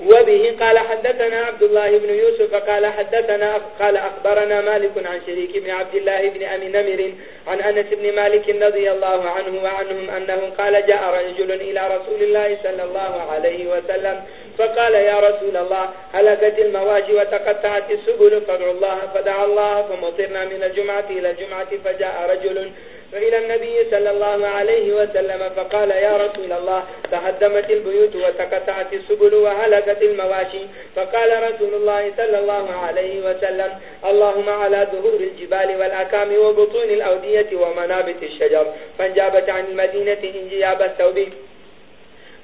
وبه قال حدثنا عبد الله بن يوسف قال حدثنا قال أخبرنا مالك عن شريك بن عبد الله بن أمي نمر عن أنس بن مالك رضي الله عنه وعنهم أنه قال جاء رجل إلى رسول الله صلى الله عليه وسلم فقال يا رسول الله، هلكت المواجي وتقطعت السبل فادعوا الله، فدعا الله، فمطرنا من الجمعة إلى الجمعة، فجاء رجل فإلى النبي صلى الله عليه وسلم فقال يا رسول الله، تهدمت البيوت وتقطعت السبل وهلكت المواشي. فقال رسول الله صلى الله عليه وسلم، اللهم على ظهور الجبال والأكام وبطون الأودية ومنابت الشجر. فانجابت عن المدينة انجياب الثوب.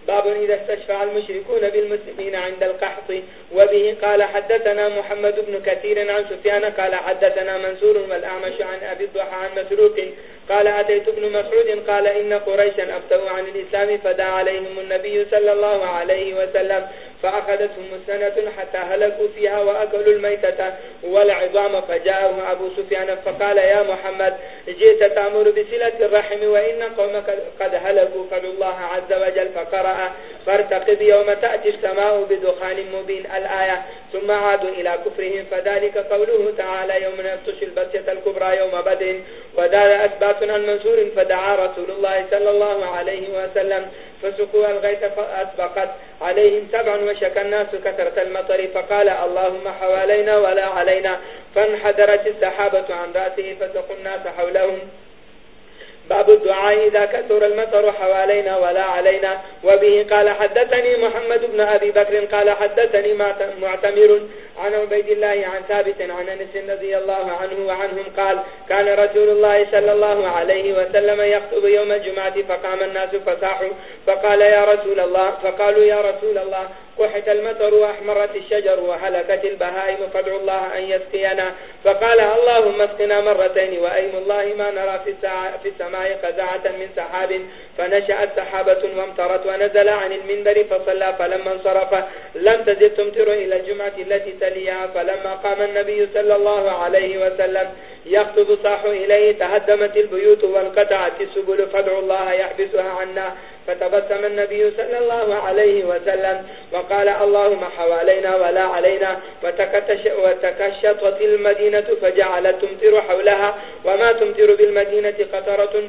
باب إذا استشفع المشركون بالمسلمين عند القحط. وبه قال حدثنا محمد بن كثير عن سفيان قال حدثنا منسور والأعمش عن أبي الضحى عن مسروق قال أتيت ابن مسعود قال إن قريشا أفتوا عن الإسلام فدى عليهم النبي صلى الله عليه وسلم فأخذتهم السنة حتى هلكوا فيها وأكلوا الميتة والعظام فجاءه أبو سفيان فقال يا محمد، جئت تأمر بسلة الرحم وإن قومك قد هلكوا فدوا الله عز وجل فقرأ فارتقب يوم تأتي السماء بدخان مبين الآية ثم عادوا إلى كفرهم، فذلك قوله تعالى يوم نفتش البسية الكبرى يوم بدر ودار أسبات عن منصور فدعا رسول الله صلى الله عليه وسلم، فسقوا الغيث فأسبقت. عليهم سبعا وشك الناس كثرة المطر، فقال اللهم حوالينا ولا علينا. فانحدرت السحابة عن رأسه، فسقوا الناس حولهم. باب الدعاء إذا كثر المطر حوالينا ولا علينا. وبه قال حدثني محمد بن أبي بكر قال حدثني معتمر عن عبيد الله عن ثابت عن أنس رضي الله عنه وعنهم قال، كان رسول الله صلى الله عليه وسلم يخطب يوم الجمعة، فقام الناس فساحوا فقال يا رسول الله، فقالوا يا رسول الله قحت المطر وأحمرت الشجر وهلكت البهائم فادعوا الله أن يسقينا. فقال اللهم اسقنا مرتين وأيم الله ما نرى في, في السماء قزعة من سحاب فنشأت سحابة وامترت ونزل عن المنبر فصلى فلما انصرف لم تزد تمتر إلى الجمعة التي تليها فلما قام النبي صلى الله عليه وسلم يخطب صاح إليه تهدمت البيوت وانقطعت السبل فادعوا الله يحبسها عنا. فتبسم النبي صلى الله عليه وسلم وقال فقال اللهم حوالينا ولا علينا وتكشطت المدينة فجعلت تمطر حولها وما تمتر بالمدينة قطرة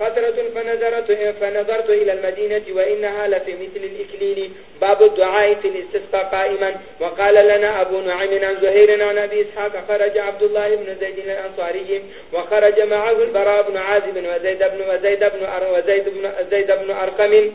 قطرة فنظرت, فنظرت إلى المدينة وإنها لفي مثل الإكليل. باب الدعاء في الاستسقى قائما. وقال لنا أبو نعيم عن زهير عن أبي إسحاق خرج عبد الله بن زيد الأنصاري وخرج معه البراء بن عازب وزيد بن وزيد بن أر وزيد بن زيد بن أرقم.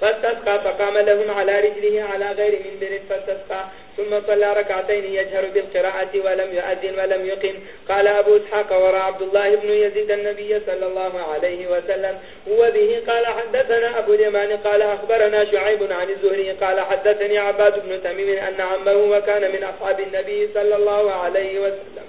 فاستسقى فقام لهم على رجله على غير منبر فاستسقى. ثم صلى ركعتين يجهر بالقراءة ولم يؤذن ولم يقم. قال أبو اسحاق ورى عبد الله بن يزيد النبي صلى الله عليه وسلم. وبه قال حدثنا أبو اليمان قال أخبرنا شعيب عن الزهري قال حدثني عباد بن تميم أن عمه وكان من أصحاب النبي صلى الله عليه وسلم.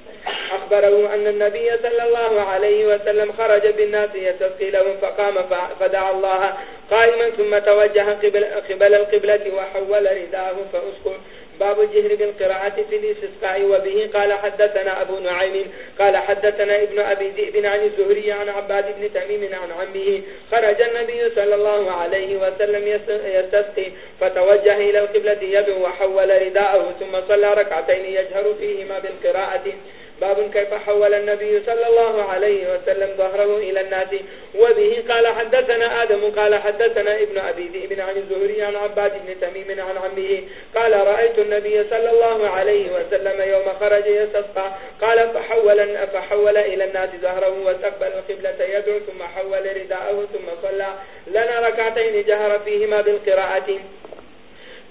أخبره أن النبي صلى الله عليه وسلم خرج بالناس يتسقي لهم فقام فدع الله قائما ثم توجه قبل قبل القبلة وحول رداه فأسكر باب الجهر بالقراءة في الاستسقاء وبه. قال حدثنا أبو نعيم، قال حدثنا ابن أبي ذئب عن الزهري عن عباد بن تميم عن عمه. خرج النبي صلى الله عليه وسلم يستسقي، فتوجه إلى القبلة يبه وحول رداءه، ثم صلى ركعتين يجهر فيهما بالقراءة. باب كيف حول النبي صلى الله عليه وسلم ظهره إلى الناس. وبه قال حدثنا آدم قال حدثنا ابن أبي ذئب عن الزهري عن عباد بن تميم عن عمه. قال رأيت النبي صلى الله عليه وسلم يوم خرج يستسقى. قال فحول, فحول إلى الناس ظهره واستقبل القبلة يدعو ثم حول رداءه ثم صلى. لنا ركعتين جهر فيهما بالقراءة.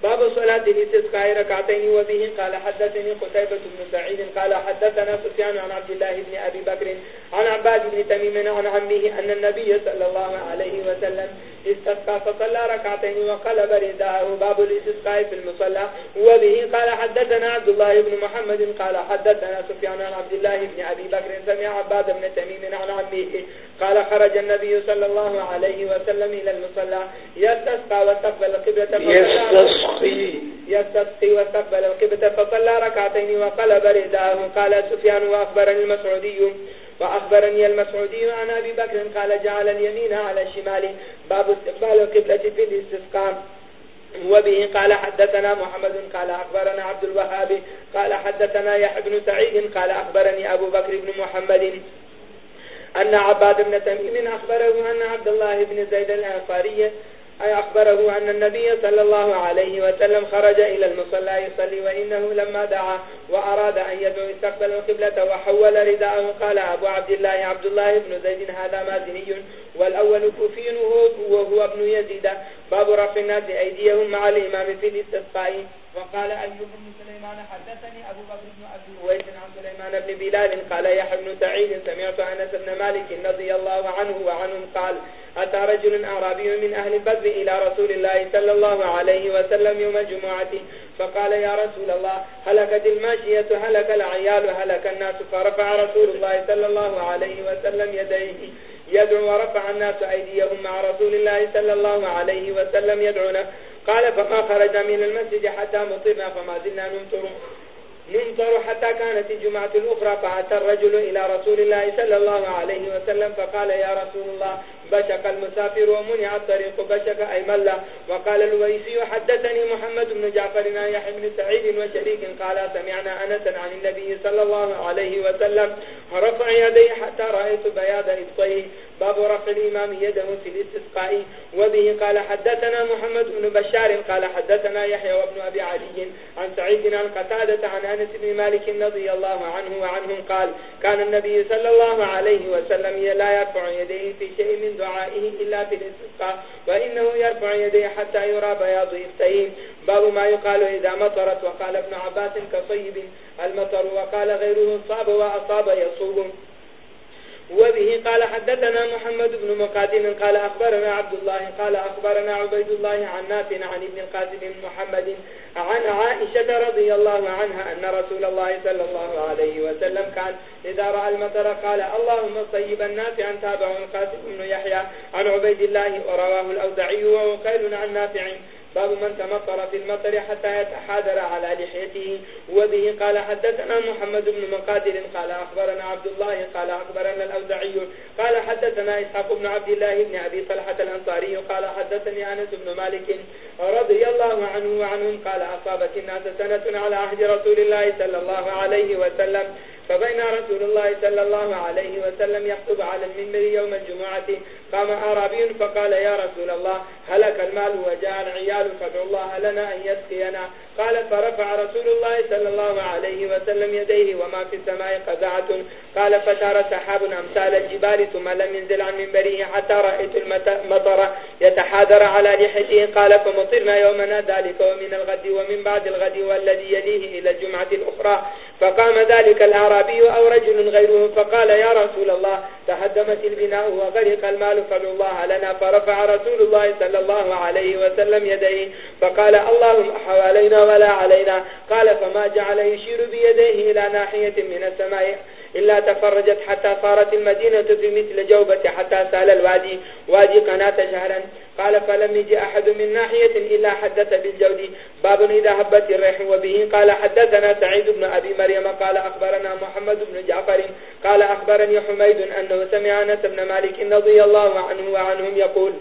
باب صلاة الاستسقاء ركعتين وبه. قال حدثني قتيبة بن سعيد. قال حدثنا سفيان عن عبد الله بن أبي بكر عن عباد بن تميم عن عمه أن النبي صلى الله عليه وسلم استسقى فصلى ركعتين وقلب رداءه باب الاستسقاء في المصلى. وبه قال حدثنا عبد الله بن محمد قال حدثنا سفيان عن عبد الله بن أبي بكر سمع عباد بن تميم عن عمه. قال خرج النبي صلى الله عليه وسلم إلى المصلى. يستسقى واستقبل القبلة يستسقي. يستسقي واستقبل القبلة فصلى ركعتين وقلب رداءه قال سفيان وأخبرني المسعودي. وأخبرني المسعودي عن أبي بكر قال جعل اليمين على الشمال باب استقبال القبلة في الاستسقاء. وبه قال حدثنا محمد قال أخبرنا عبد الوهاب قال حدثنا يحيى بن سعيد قال أخبرني أبو بكر بن محمد أن عباد بن تميم أخبره أن عبد الله بن زيد الأنصاري أخبره أن النبي صلى الله عليه وسلم خرج إلى المصلى يصلي وإنه لما دعا وأراد أن يدعو استقبل القبلة وحول رداءه قال أبو عبد الله عبد الله بن زيد هذا مازني والأول كوفي وهو ابن يزيد باب رفع الناس أيديهم مع الإمام في الاستسقاء. وقال أيوب بن سليمان حدثني أبو بكر بن أبي ويس عن سليمان بن بلال قال، يحيى بن سعيد، سمعت أنس بن مالك رضي الله عنه وعنهم قال، أتى رجل أعرابي من أهل البدر إلى رسول الله صلى الله عليه وسلم يوم الجمعة. فقال، يا رسول الله، هلكت الماشية، هلك العيال، هلك الناس، فرفع رسول الله صلى الله عليه وسلم يديه. يدعو ورفع الناس أيديهم مع رسول الله صلى الله عليه وسلم يدعونا. قال، فما خرج من المسجد حتى مطرنا، فما زلنا نمتر نمتر حتى كانت الجمعة الأخرى، فأتى الرجل إلى رسول الله صلى الله عليه وسلم، فقال، يا رسول الله بشق المسافر ومنع الطريق بشق أي ملا. وقال الويسي، حدثني محمد بن جعفر يحيى بن سعيد وشريك قال سمعنا أنسا عن النبي صلى الله عليه وسلم، رفع يديه حتى رأيت بياض إبطيه باب رفع الإمام يده في الاستسقاء. وبه قال حدثنا محمد بن بشار قال حدثنا يحيى وابن أبي علي عن سعيد عن قتادة عن أنس بن مالك رضي الله عنه وعنهم قال كان النبي صلى الله عليه وسلم لا يرفع يديه في شيء من دعائه إلا في وإنه يرفع يديه حتى يرى بياض إفتيه باب ما يقال إذا مطرت، وقال ابن عباس كصيب المطر، وقال غيره صاب وأصاب يصوب. وبه قال حدثنا محمد بن مقادم قال أخبرنا عبد الله قال أخبرنا عبيد الله عن نافع عن ابن القاسم بن محمد عن عائشة رضي الله عنها أن رسول الله صلى الله عليه وسلم كان إذا رأى المطر قال، اللهم صيب الناس عن تابع القاسم بن يحيى عن عبيد الله، ورواه الأوزعي وقيل عن نافع. باب من تمطر في المطر حتى يتحادر على لحيته وبه قال حدثنا محمد بن مقاتل قال أخبرنا عبد الله قال أخبرنا الأوزعي قال حدثنا إسحاق بن عبد الله بن أبي صلحة الأنصاري قال حدثني أنس بن مالك رضي الله عنه وعنهم قال أصابت الناس سنة على عهد رسول الله صلى الله عليه وسلم فبين رسول الله صلى الله عليه وسلم يخطب على المنبر يوم الجمعة. قام أعرابي فقال يا رسول الله، هلك المال وجاء العيال، فادعوا الله لنا أن يسقينا. قال، فرفع رسول الله صلى الله عليه وسلم يديه، وما في السماء قزعة. قال، فشار سحاب أمثال الجبال، ثم لم ينزل عن منبره حتى رأيت المطر يتحادر على لحته قال، فمطرنا يومنا ذلك ومن الغد ومن بعد الغد والذي يليه إلى الجمعة الأخرى. فقام ذلك الأعراب الأعرابي أو رجل غيره فقال يا رسول الله، تهدمت البناء وغرق المال، فادعوا الله لنا، فرفع رسول الله صلى الله عليه وسلم يديه، فقال اللهم حوالينا ولا علينا، قال فما جعل يشير بيديه إلى ناحية من السماء إلا تفرجت حتى صارت المدينة في مثل جوبة حتى سال الوادي. وادي قناة شهرا. قال، فلم يجي أحد من ناحية إلا حدث بالجود. باب إذا هبت الريح وبه. قال، حدثنا سعيد بن أبي مريم. قال، أخبرنا محمد بن جعفر. قال، أخبرني حميد أنه سمع نس بن مالك رضي الله عنه وعنهم يقول،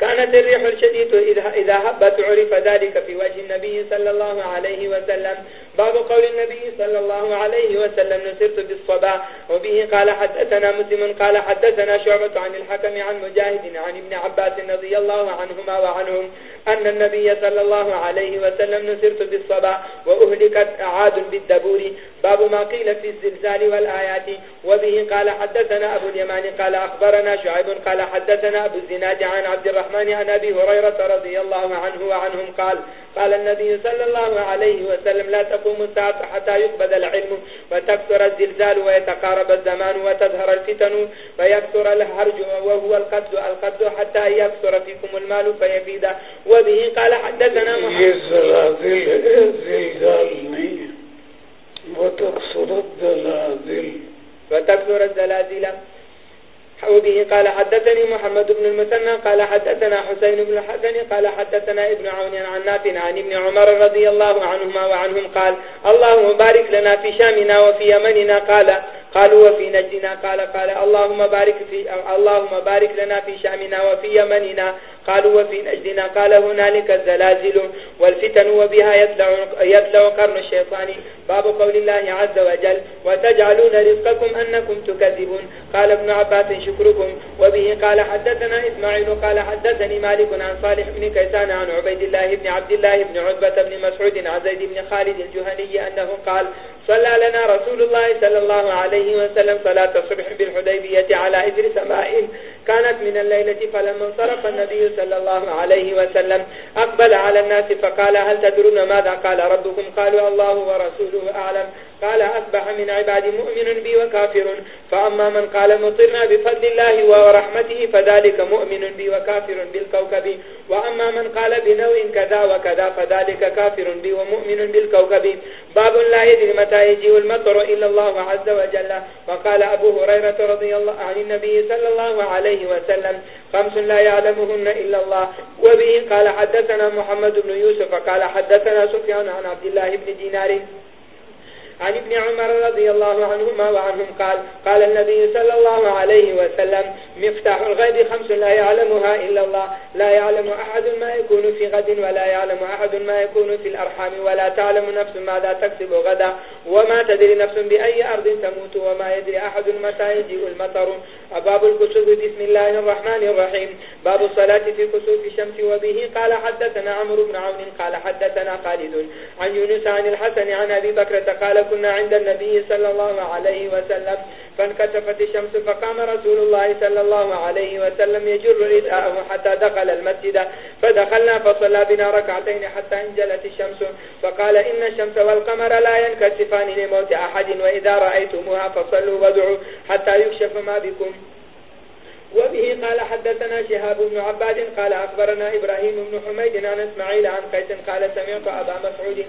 كانت الريح الشديد إذا هبت عرف ذلك في وجه النبي صلى الله عليه وسلم. باب قول النبي صلى الله عليه وسلم نسرت بالصباح، وبه قال حدثنا مسلم، قال حدثنا شعبة عن الحكم عن مجاهد عن ابن عباس رضي الله عنهما وعنهم أن النبي صلى الله عليه وسلم نسرت بالصباح، وأهلكت عاد بالدبور. باب ما قيل في الزلزال والآيات، وبه قال حدثنا أبو اليمان، قال أخبرنا شعب قال حدثنا أبو الزناد عن عبد الرحمن عن أبي هريرة رضي الله عنه وعنهم قال قال النبي صلى الله عليه وسلم لا تقوم الساعة حتى يقبض العلم وتكثر الزلزال ويتقارب الزمان وتظهر الفتن ويكثر الهرج وهو القتل القتل حتى يكثر فيكم المال فيفيد. وبه قال حدثنا محمد. الزلزال وتكثر الزلازل. وتكثر الزلازل. به قال حدثني محمد بن المثنى، قال حدثنا حسين بن الحسن قال حدثنا ابن عون عن نافع عن ابن عمر رضي الله عنهما وعنهم قال اللهم بارك لنا في شامنا وفي يمننا. قال قالوا وفي نجدنا قال قال اللهم بارك في اللهم بارك لنا في شامنا وفي يمننا. قالوا وفي نجدنا قال هنالك الزلازل والفتن وبها يطلع, يطلع قرن الشيطان. باب قول الله عز وجل وتجعلون رزقكم أنكم تكذبون. قال ابن عباس شكركم. وبه قال حدثنا إسماعيل قال حدثني مالك عن صالح بن كيسان عن عبيد الله بن عبد الله بن عزبة بن مسعود عن زيد بن خالد الجهني أنه قال صلى لنا رسول الله صلى الله عليه عليه وسلم صلاة الصبح بالحديبية على إذر سماء كانت من الليلة فلما انصرف النبي صلى الله عليه وسلم. أقبل على الناس فقال، هل تدرون ماذا قال ربكم؟ قالوا، الله ورسوله أعلم قال أصبح من عباد مؤمن بي وكافر. فأما من قال مطرنا بفضل الله ورحمته فذلك مؤمن بي وكافر بالكوكب. وأما من قال بنوع كذا وكذا فذلك كافر بي ومؤمن بالكوكب. باب لا يدري متى يجيء المطر إلا الله عز وجل. وقال أبو هريرة رضي الله عن النبي صلى الله عليه وسلم، خمس لا يعلمهن إلا الله. وبه قال حدثنا محمد بن يوسف، قال حدثنا سفيان عن عبد الله بن دينار. عن ابن عمر رضي الله عنهما وعنهم قال قال النبي صلى الله عليه وسلم، مفتاح الغيب خمس لا يعلمها إلا الله. لا يعلم أحد ما يكون في غد ولا يعلم أحد ما يكون في الأرحام ولا تعلم نفس ماذا تكسب غدا وما تدري نفس بأي أرض تموت وما يدري أحد متى يجيء المطر. باب الكسوف، بسم الله الرحمن الرحيم. باب الصلاة في كسوف الشمس وبه. قال حدثنا عمرو بن عون، قال حدثنا خالد عن يونس عن الحسن عن أبي بكرة قال كنا عند النبي صلى الله عليه وسلم. فانكتفت الشمس فقام رسول الله صلى الله عليه وسلم يجر رداءه حتى دخل المسجد. فدخلنا فصلى بنا ركعتين حتى انجلت الشمس. فقال إن الشمس والقمر لا ينكتفان لموت أحد، وإذا رأيتموها فصلوا ودعوا حتى يكشف ما بكم. وبه قال حدثنا شهاب بن عباد قال أخبرنا إبراهيم بن حميد عن اسماعيل عن قيس قال سمعت أبا مسعود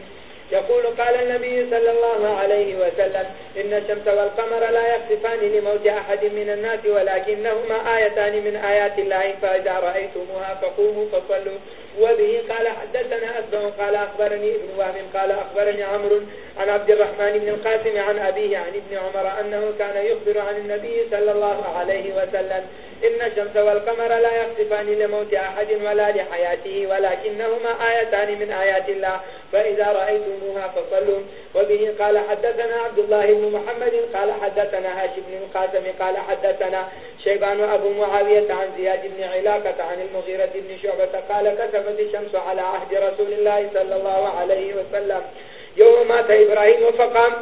يقول قال النبي صلى الله عليه وسلم إن الشمس والقمر لا يخسفان لموت أحد من الناس ولكنهما آيتان من آيات الله فإذا رأيتموها فقوموا فصلوا. وبه قال حدثنا أسبه قال أخبرني ابن وهم قال أخبرني عمر عن عبد الرحمن بن القاسم عن أبيه عن ابن عمر أنه كان يخبر عن النبي صلى الله عليه وسلم إن الشمس والقمر لا يخسفان لموت أحد ولا لحياته ولكنهما آيتان من آيات الله فإذا رأيتم رأيتموها فصلوا. وبه قال حدثنا عبد الله بن محمد، قال حدثنا هاشم بن القاسم، قال حدثنا شيبان أبو معاوية عن زياد بن علاقة عن المغيرة بن شعبة، قال كسفت الشمس على عهد رسول الله صلى الله عليه وسلم. يوم مات إبراهيم فقام،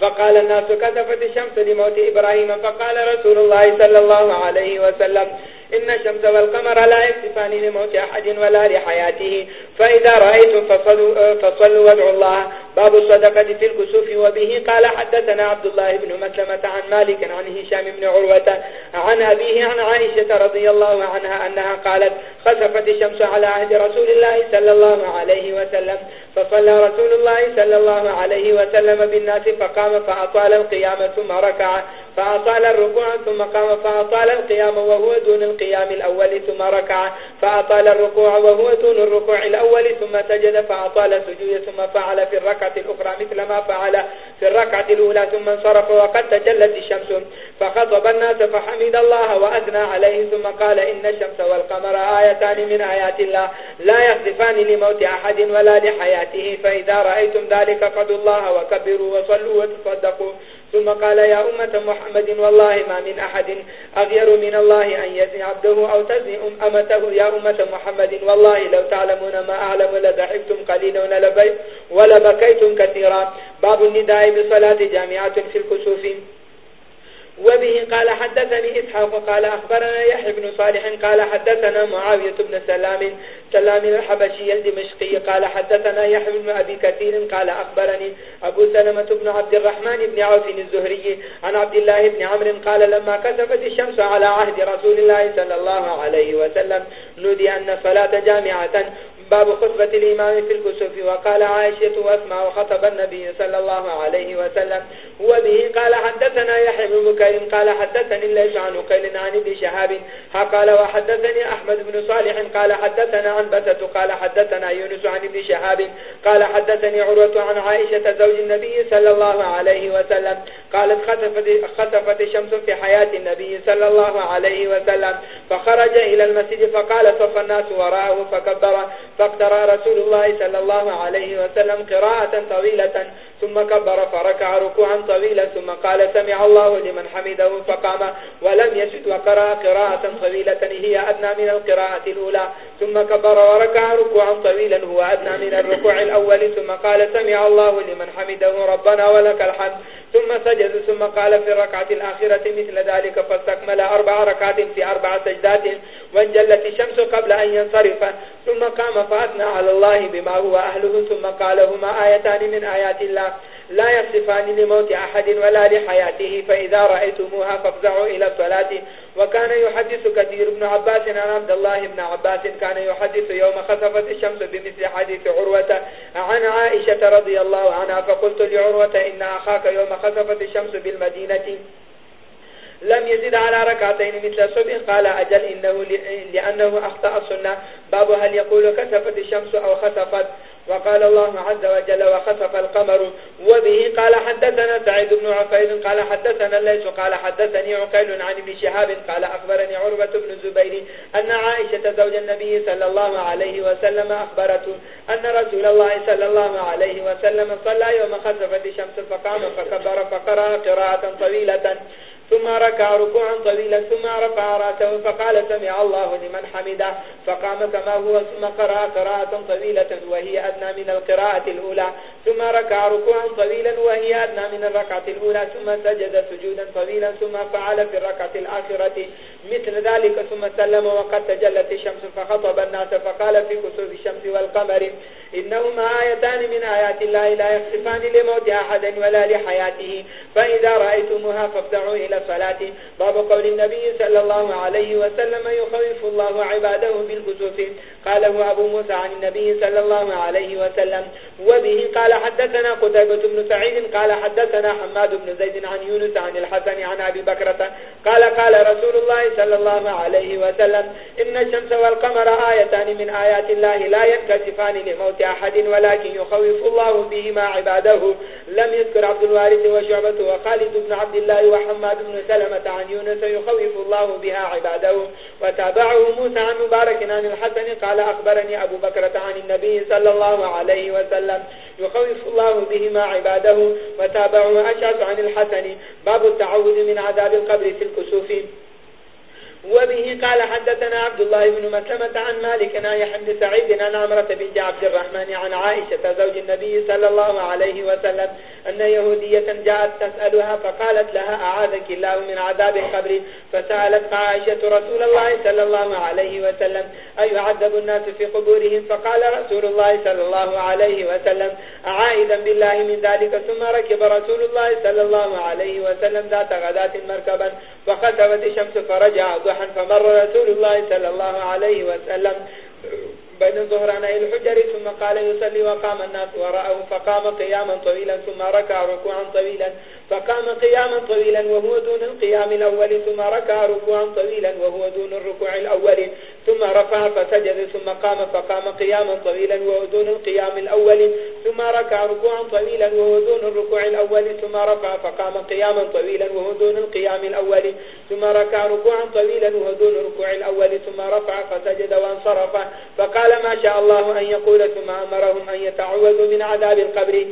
فقال الناس كسفت الشمس لموت إبراهيم، فقال رسول الله صلى الله عليه وسلم إن الشمس والقمر لا يكسفان لموت أحد ولا لحياته. فإذا رأيتم فصلوا, فصلوا وادعوا الله. باب الصدقة في الكسوف وبه. قال حدثنا عبد الله بن مسلمة عن مالك عن هشام بن عروة عن أبيه عن عائشة رضي الله عنها أنها قالت خسفت الشمس على عهد رسول الله صلى الله عليه وسلم. فصلى رسول الله صلى الله عليه وسلم بالناس فقام فأطال القيام ثم ركع. فأطال الركوع ثم قام فأطال القيام وهو دون القيام الأول، ثم ركع. فأطال الركوع وهو دون الركوع الأول، ثم سجد، فأطال السجود، ثم فعل في الركعة الأخرى مثل ما فعل في الركعة الأولى، ثم انصرف وقد تجلت الشمس. فخطب الناس فحمد الله وأثنى عليه، ثم قال إن الشمس والقمر آيتان من آيات الله. لا يخذفان لموت أحد ولا لحياته، فإذا رأيتم ذلك فدوا الله وكبروا وصلوا وتصدقوا. ثم قال يا أمة محمد والله ما من أحد أغير من الله أن يزني عبده أو تزني أمته. يا أمة محمد والله لو تعلمون ما أعلم لدحبتم قليلا ولبكيتم كثيرا. باب النداء بصلاة جامعة في الكسوف. وبه قال حدثني إسحاق قال أخبرنا يحيى بن صالح قال حدثنا معاوية بن سلام سلام الحبشي الدمشقي قال حدثنا يحيى بن أبي كثير قال أخبرني أبو سلمة بن عبد الرحمن بن عوف الزهري عن عبد الله بن عمر قال لما كسفت الشمس على عهد رسول الله صلى الله عليه وسلم، نودي أن صلاة جامعة باب خطبة الإمام في الكسوف وقال عائشة واسمع وخطب النبي صلى الله عليه وسلم. هو به قال حدثنا يحيى بن بكير قال حدثني ليس عن قيل عن ابن شهاب. قال وحدثني أحمد بن صالح قال حدثنا عن بسة قال حدثنا يونس عن ابن شهاب. قال حدثني عروة عن عائشة زوج النبي صلى الله عليه وسلم. قالت خسفت, خسفت الشمس في حياة النبي صلى الله عليه وسلم. فخرج إلى المسجد فقال صف الناس وراءه فكبر. فاقترى رسول الله صلى الله عليه وسلم قراءة طويلة ثم كبر فركع ركوعا طويلا، ثم قال سمع الله لمن حمده، فقام ولم يسد وقرأ قراءة طويلة، هي أدنى من القراءة الأولى. ثم كبر وركع ركوعا طويلا، هو أدنى من الركوع الأول. ثم قال سمع الله لمن حمده، ربنا ولك الحمد. ثم سجد، ثم قال في الركعة الآخرة مثل ذلك، فاستكمل أربع ركعات في أربع سجدات، وانجلت الشمس قبل أن ينصرف. ثم قام فأثنى على الله بما هو أهله. ثم قال هما آيتان من آيات الله. لا يصفان لموت أحد ولا لحياته، فإذا رأيتموها فافزعوا إلى الصلاة. وكان يحدث كثير بن عباس عن عبد الله بن عباس. كان يحدث يوم خسفت الشمس بمثل حديث عروة عن عائشة رضي الله عنها، فقلت لعروة إن أخاك يوم خسفت الشمس بالمدينة. لم يزد على ركعتين مثل الصبح. قال أجل إنه لأنه أخطأ السنة. باب هل يقول كسفت الشمس أو خسفت؟ وقال الله عز وجل وخسف القمر. وبه قال حدثنا سعيد بن عفيد قال حدثنا الليس قال حدثني عقيل عن ابن شهاب، قال أخبرني عربة بن الزبير أن عائشة زوج النبي صلى الله عليه وسلم أخبرته أن رسول الله صلى الله عليه وسلم صلى يوم خسفت الشمس فقام فكبر فقرأ قراءة طويلة. ثم ركع ركوعا طويلا، ثم رفع رأسه فقال سمع الله لمن حمده. فقام كما هو، ثم قرأ قراءة طويلة وهي أدنى من القراءة الأولى. ثم ركع ركوعا طويلا وهي أدنى من الركعة الأولى. ثم سجد سجودا طويلا، ثم فعل في الركعة الآخرة مثل ذلك. ثم سلم وقد تجلت الشمس فخطب الناس فقال في كسوف الشمس والقمر إنهما آيتان من آيات الله لا يخصفان لموت أحد ولا لحياته. فإذا رأيتمها فافتعوا إلى الصلاة باب قول النبي صلى الله عليه وسلم يخوف الله عباده بالكسوف قاله أبو موسى عن النبي صلى الله عليه وسلم. وبه قال حدثنا قتيبة بن سعيد، قال حدثنا حماد بن زيد عن يونس عن الحسن عن أبي بكرة. قال قال رسول الله صلى الله عليه وسلم، إن الشمس والقمر آيتان من آيات الله لا ينكسفان لموت أحد، ولكن يخوف الله بهما عباده. لم يذكر عبد الوارث وشعبة وخالد بن عبد الله وحماد بن سلمة عن يونس يخوف الله بها عباده. وتابعه موسى عن مبارك عن الحسن قال أخبرني أبو بكرة عن النبي صلى الله عليه وسلم يخوف الله بهما عباده. وتابعه أشعث عن الحسن. باب التعوذ من عذاب القبر في الكسوف. وبه قال حدثنا عبد الله بن مسلمة عن مالك عن يحمد سعيد عن عمرة بنت عبد الرحمن عن عائشة زوج النبي صلى الله عليه وسلم أن يهودية جاءت تسألها فقالت لها أعاذك الله من عذاب القبر؟ فسألت عائشة رسول الله صلى الله عليه وسلم أي يعذب الناس في قبورهم؟ فقال رسول الله صلى الله عليه وسلم أعائذا بالله من ذلك؟ ثم ركب رسول الله صلى الله عليه وسلم ذات غدات مركبا فخسفت الشمس فرجع ضحا، فمر رسول الله صلى الله عليه وسلم بين الظهران الحجر، ثم قال يصلي وقام الناس وراءه، فقام قياما طويلا، ثم ركع ركوعا طويلا، فقام قياما طويلا وهو دون القيام الأول، ثم ركع ركوعا طويلا وهو دون الركوع الأول. ثم رفع فسجد ثم قام فقام قياما طويلا وهو دون القيام الأول، ثم ركع ركوعا طويلا وهو دون الركوع الأول، ثم رفع فقام قياما طويلا وهو دون القيام الأول، ثم ركع ركوعا طويلا وهو دون الركوع الأول، ثم رفع فسجد وانصرف، فقال ما شاء الله أن يقول، ثم أمرهم أن يتعوذوا من عذاب القبر.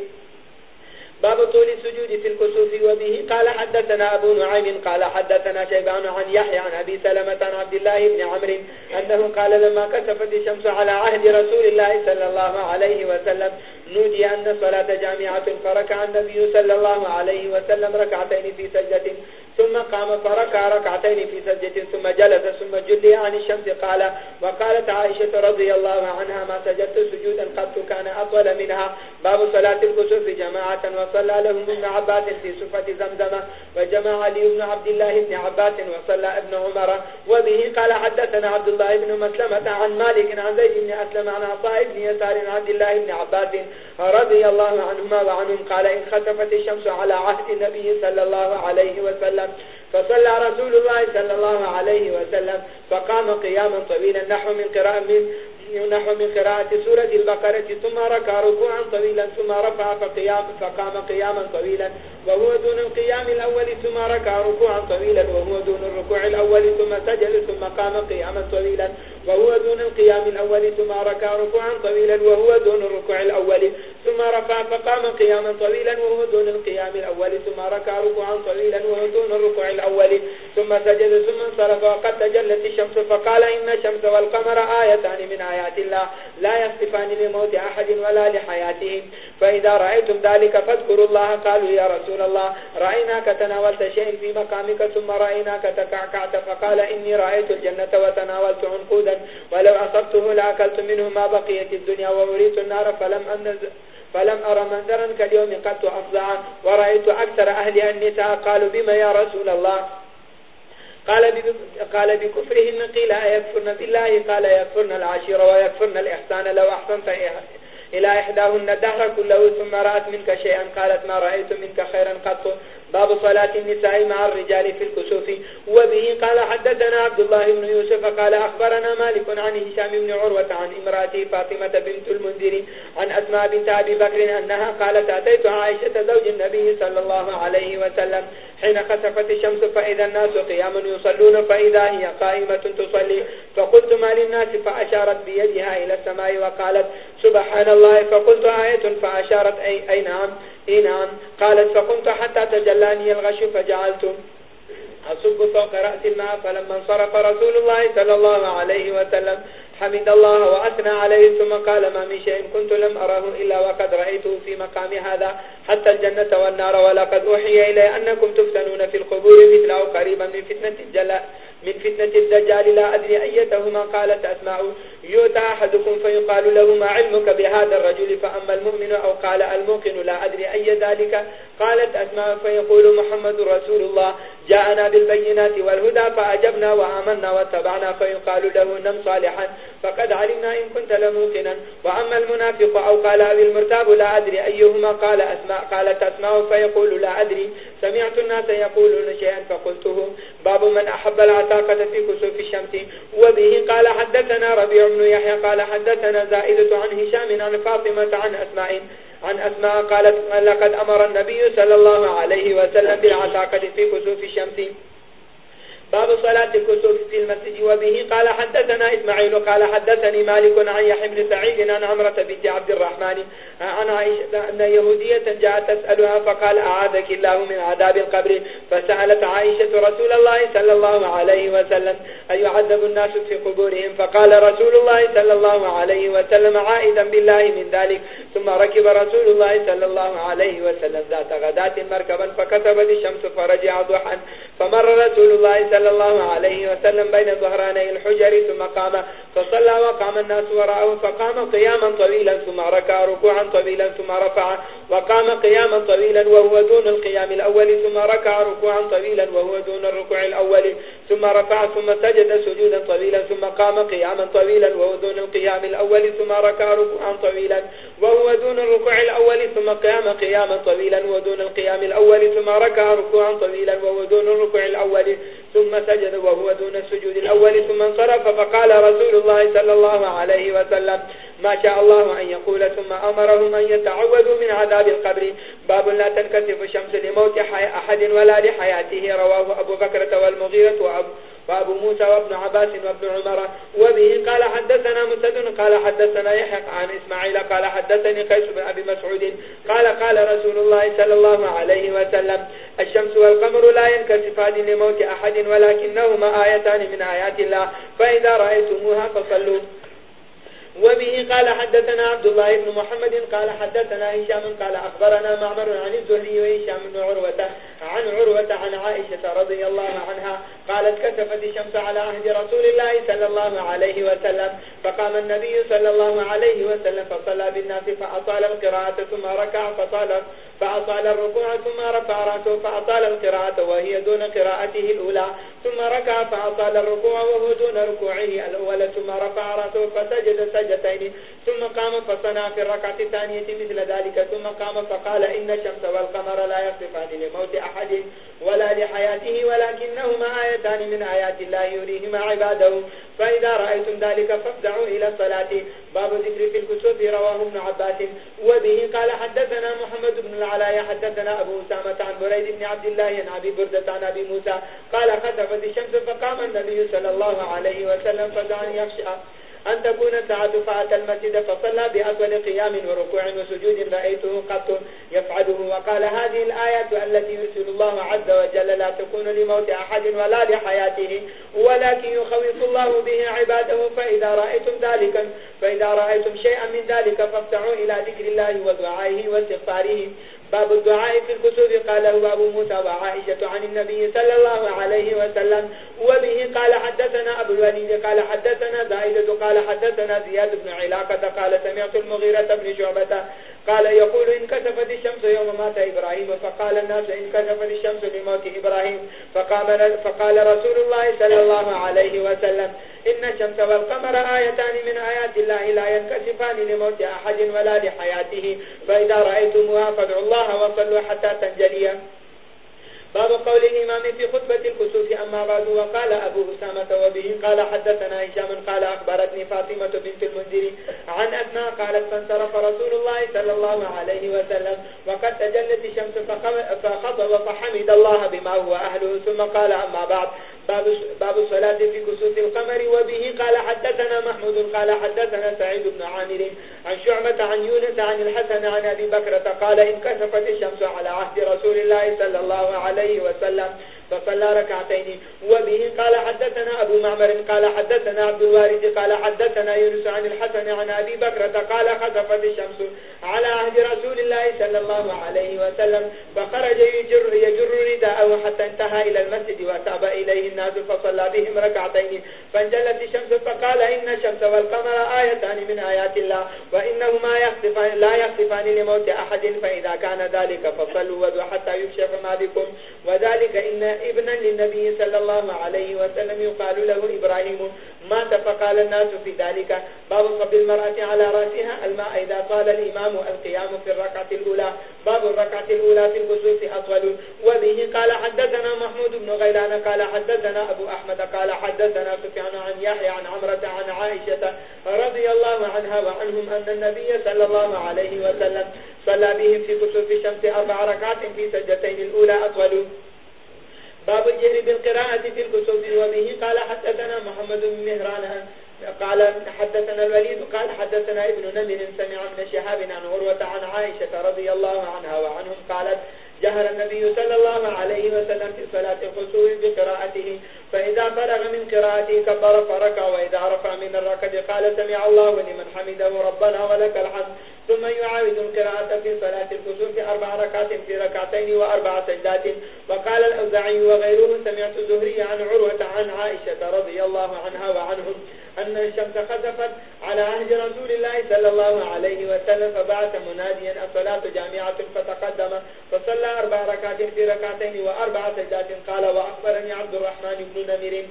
باب طول السجود في الكسوف وبه. قال حدثنا أبو نعيم، قال حدثنا شيبان عن يحيى عن أبي سلمة عن عبد الله بن عمر أنه قال لما كسفت الشمس على عهد رسول الله صلى الله عليه وسلم نودي أن صلاة جامعة فركع النبي صلى الله عليه وسلم ركعتين في سجدة ثم قام فركع ركعتين في سجدة ثم جلس، ثم جلي عن الشمس قال، وقالت عائشة رضي الله عنها ما سجدت سجودا قد كان أطول منها. باب صلاة الكسوف جماعة وصلى لهم ابن عباس في صفة زمزم وجمع لي ابن عبد الله ابن عباس وصلى ابن عمر. وبه قال، حدثنا عبد الله بن مسلمة عن مالك عن زيد بن أسلم عن عصاء بن يسار عن عبد الله بن عباس رضي الله عنهما وعنهم قال إن خسفت الشمس على عهد النبي صلى الله عليه وسلم. فصلى رسول الله صلى الله عليه وسلم، فقام قياما طويلا نحو من قراءة من نحو من قراءة سورة البقرة ثم ركع ركوعا طويلا ثم رفع فقيام فقام قياما طويلا وهو دون القيام الأول ثم ركع ركوعا طويلا وهو دون الركوع الأول، ثم سجد، ثم قام قياما طويلا وهو دون القيام الأول ثم ركع ركوعا طويلا وهو دون الركوع الأول ثم رفع فقام قياما طويلا وهو دون القيام الأول ثم ركع ركوعا طويلا وهو دون الركوع ثم سجد ثم انصرف وقد تجلت الشمس فقال إن الشمس والقمر آيتان من آيات الله لا يختفان لموت أحد ولا لحياتهم. فإذا رأيتم ذلك فاذكروا الله. قالوا يا رسول الله، رأيناك تناولت شيء في مقامك ثم رأيناك تكعكعت فقال إني رأيت الجنة وتناولت عنقودا. ولو أصبته لأكلت منه ما بقيت الدنيا وأريت النار فلم أنزل فلم أرى منذرا كاليوم قد أفضع. ورأيت أكثر أهل النساء قالوا بما يا رسول الله؟ قال بكفرهن قيل يكفرن بالله؟ قال يكفرن العشير ويكفرن الإحسان؟ لو أحسنت إلى إحداهن الدهر كله ثم رأت منك شيئا، قالت ما رأيت منك خيرا قط. باب صلاة النساء مع الرجال في الكسوف. وبه قال حدثنا عبد الله بن يوسف، قال أخبرنا مالك عن هشام بن عروة عن امراته فاطمة بنت المنذر عن أسماء بنت أبي بكر أنها قالت أتيت عائشة زوج النبي صلى الله عليه وسلم. حين خسفت الشمس فإذا الناس قيام يصلون، فإذا هي قائمة تصلي. فقلت ما للناس؟ فأشارت بيدها إلى السماء وقالت سبحان الله الله فقلت آية فأشارت أي, أي نعم. اي نعم. قالت فقمت حتى تجلاني الغش فجعلت أصب فوق رأس الماء فلما انصرف رسول الله صلى الله عليه وسلم حمد الله وأثنى عليه ثم قال ما من شيء كنت لم أره إلا وقد رأيته في مقام هذا حتى الجنة والنار ولقد أوحي إلي أنكم تفتنون في القبور مثله قريبا من فتنة الجلاء من فتنة الدجال لا أدري أيتهما قالت أسماء يؤتى أحدكم فيقال له ما علمك بهذا الرجل فأما المؤمن أو قال الموقن لا أدري أي ذلك قالت أسماء فيقول محمد رسول الله جاءنا بالبينات والهدى فأجبنا وآمنا واتبعنا فيقال له نم صالحا فقد علمنا إن كنت لموقنا وأما المنافق أو قال أبي المرتاب لا أدري أيهما قال أسماء قالت أسماء فيقول لا أدري سمعت الناس يقولون شيئا فقلته باب من أحب العتاقة في كسوف الشمس وبه قال حدثنا ربيع بن يحيى قال حدثنا زائدة عن هشام عن فاطمة عن أسماء عن أسماء قالت لقد أمر النبي صلى الله عليه وسلم بالعتاقة في كسوف الشمس باب صلاة الكسوف في المسجد وبه قال حدثنا إسماعيل قال حدثني مالك عن يحيى بن سعيد عن عمرة بنت عبد الرحمن عن عائشة أن يهودية جاءت تسألها فقال أعاذك الله من عذاب القبر. فسألت عائشة رسول الله صلى الله عليه وسلم أن يعذب الناس في قبورهم فقال رسول الله صلى الله عليه وسلم عائدا بالله من ذلك ثم ركب رسول الله صلى الله عليه وسلم ذات غداة مركبا فكتبت الشمس فرجع ضحا. فمر رسول الله صلى الله عليه وسلم بين ظهراني الحجر، ثم قام. فصلى وقام الناس وراءه، فقام قياما طويلا ثم ركع ركوعا طويلا ثم رفع وقام قياما طويلا وهو دون القيام الأول ثم ركع ركوعا طويلا وهو دون الركوع الأول ثم رفع ثم سجد سجودا طويلا ثم قام قياما طويلا وهو دون القيام الأول ثم ركع ركوعا طويلا وهو دون الركوع الأول ثم قام قياما طويلا ودون القيام الأول ثم ركع ركوعا طويلا وهو دون الركوع الأول ثم سجد وهو دون السجود الأول ثم انصرف فقال رسول الله صلى الله عليه وسلم ما شاء الله أن يقول، ثم أمرهم أن يتعودوا من عذاب القبر. باب لا تنكسف الشمس لموت أحد ولا لحياته. رواه أبو بكرة والمغيرة وأبو وابو موسى وابن عباس وابن عمر. وبه قال حدثنا مسد قال حدثنا يحق عن إسماعيل، قال حدثني قيس بن أبي مسعود. قال قال رسول الله صلى الله عليه وسلم، الشمس والقمر لا ينكسفان لموت أحد، ولكنهما آيتان من آيات الله. فإذا رأيتموها فصلوا. وبه قال حدثنا عبد الله بن محمد قال حدثنا هشام قال أخبرنا معمر عن الزهري وهشام بن عروة عن عروة عن عائشة رضي الله عنها قالت كسفت الشمس على عهد رسول الله صلى الله عليه وسلم، فقام النبي صلى الله عليه وسلم فصلى بالناس فأطال القراءة ثم ركع فطال فأطال الركوع ثم رفع رأسه فأطال القراءة وهي دون قراءته الأولى، ثم ركع فأطال الركوع وهو دون ركوعه الأول، ثم رفع رأسه فسجد سجد سجدتين ثم قام فصنع في الركعة الثانية مثل ذلك، ثم قام فقال إن الشمس والقمر لا يخطفان لموت أحد ولا لحياته، ولكنهما آيتان من آيات الله يريهما عباده. فإذا رأيتم ذلك فافدعوا إلى الصلاة. باب ذكر في الكسوف رواه ابن عباس. وبه قال حدثنا محمد بن العلاء، حدثنا أبو أسامة عن بريد بن عبد الله عن أبي بردة عن أبي موسى، قال خسفت الشمس فقام النبي صلى الله عليه وسلم فدعا يخشى أن تكون ساعة المسجد فصلى بأطول قيام وركوع وسجود رأيته قط يفعله. وقال هذه الآيات التي يرسل الله عز وجل لا تكون لموت أحد ولا لحياته، ولكن يخوف الله به عباده. فإذا رأيتم ذلك، فإذا رأيتم شيئا من ذلك فافتعوا إلى ذكر الله ودعائه واستغفاره. باب الدعاء في الكسوف. قاله أبو موسى وعائشة عن النبي صلى الله عليه وسلم، وبه قال حتى حدثنا أبو الوليد قال حدثنا زائدة قال حدثنا زياد بن علاقة قال سمعت المغيرة بن شعبة قال يقول إن كسفت الشمس يوم مات إبراهيم فقال الناس إن كسفت الشمس لموت إبراهيم فقال, فقال رسول الله صلى الله عليه وسلم إن الشمس والقمر آيتان من آيات الله لا ينكسفان لموت أحد ولا لحياته فإذا رأيتمها فادعوا الله وصلوا حتى تنجليا باب قول الإمام في خطبة الكسوف أما بعد، وقال أبو أسامة وبه، قال حدثنا هشام، قال أخبرتني فاطمة بنت المنذر عن أثناء قالت فانصرف رسول الله صلى الله عليه وسلم، وقد تجلت الشمس فخضب فحمد الله بما هو أهله، ثم قال أما بعد. باب الصلاة في كسوس القمر وبه قال حدثنا محمود قال حدثنا سعيد بن عامر عن شعمة عن يونس عن الحسن عن أبي بكرة قال إن كسفت الشمس على عهد رسول الله صلى الله عليه وسلم فصلى ركعتين. وبه قال حدثنا أبو معمر قال حدثنا عبد الوارث قال حدثنا يونس عن الحسن عن أبي بكرة قال خسفت الشمس على عهد رسول الله صلى الله عليه وسلم فخرج يجر, يجر رداءه حتى انتهى إلى المسجد وتاب إليه الناس فصلى بهم ركعتين. فانجلت الشمس فقال إن الشمس والقمر آيتان من آيات الله وإنهما يخطفان لا يخطفان لموت أحد فإذا كان ذلك فصلوا وذو حتى يكشف ما بكم. وذلك إن ابنا للنبي صلى الله عليه وسلم. يقال له إبراهيم مات فقال الناس في ذلك باب صب المرأة على رأسها. الماء إذا قال الإمام القيام في الركعة الأولى باب الركعة الأولى في الغسوس أطول وبه قال، حدثنا محمود بن غيلان قال، حدثنا أبو أحمد قال، حدثنا سفيان عن يحيى عن عمرة، عن عائشة رضي الله عنها وعنهم أن النبي صلى الله عليه وسلم صلى بهم في كسوف الشمس أربع ركعات في سجتين الأولى أطول باب الجهر بالقراءة في الكتب وبه قال حدثنا محمد بن مهران، قال حدثنا الوليد، قال حدثنا ابن نمر، سمع من شهاب عن عروة عن عائشة رضي الله عنها وعنهم قالت جهر النبي صلى الله عليه وسلم في صلاة الخسوف بقراءته. فإذا فرغ من قراءته، كبر، فركع، وإذا رفع من الركض قال سمع الله لمن حمده، ربنا ولك الحمد. ثم يعاود القراءة في صلاة الكسوف أربع ركعات، في ركعتين وأربع سجدات. وقال الأوزعي وغيره سمعت زهري عن عروة عن عائشة رضي الله عنها وعنهم. أن الشمس خزفت على عهد رسول الله صلى الله عليه وسلم فبعث مناديا الصلاة جامعة فتقدم فصلى أربع ركعات في ركعتين وأربع سجدات. قال وأخبرني عبد الرحمن بن نمر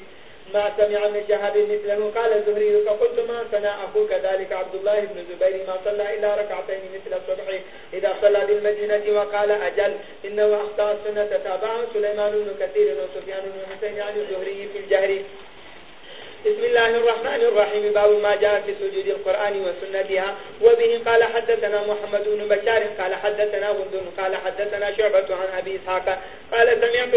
ما سمع من شهاب مثله. قال الزهري، فقلت ما سنا أخوك ذلك عبد الله بن زبير؟ ما صلى إلا ركعتين مثل الصبح إذا صلى بالمدينة. وقال أجل، إنه أخطأ السنة. تابعه سليمان بن كثير وسفيان بن حسين عن الزهري في الجهر. بسم الله الرحمن الرحيم باب ما جاء في سجود القرآن وسنتها وبه قال حدثنا محمد بن بشار قال حدثنا غند قال حدثنا شعبة عن أبي إسحاق قال سمعت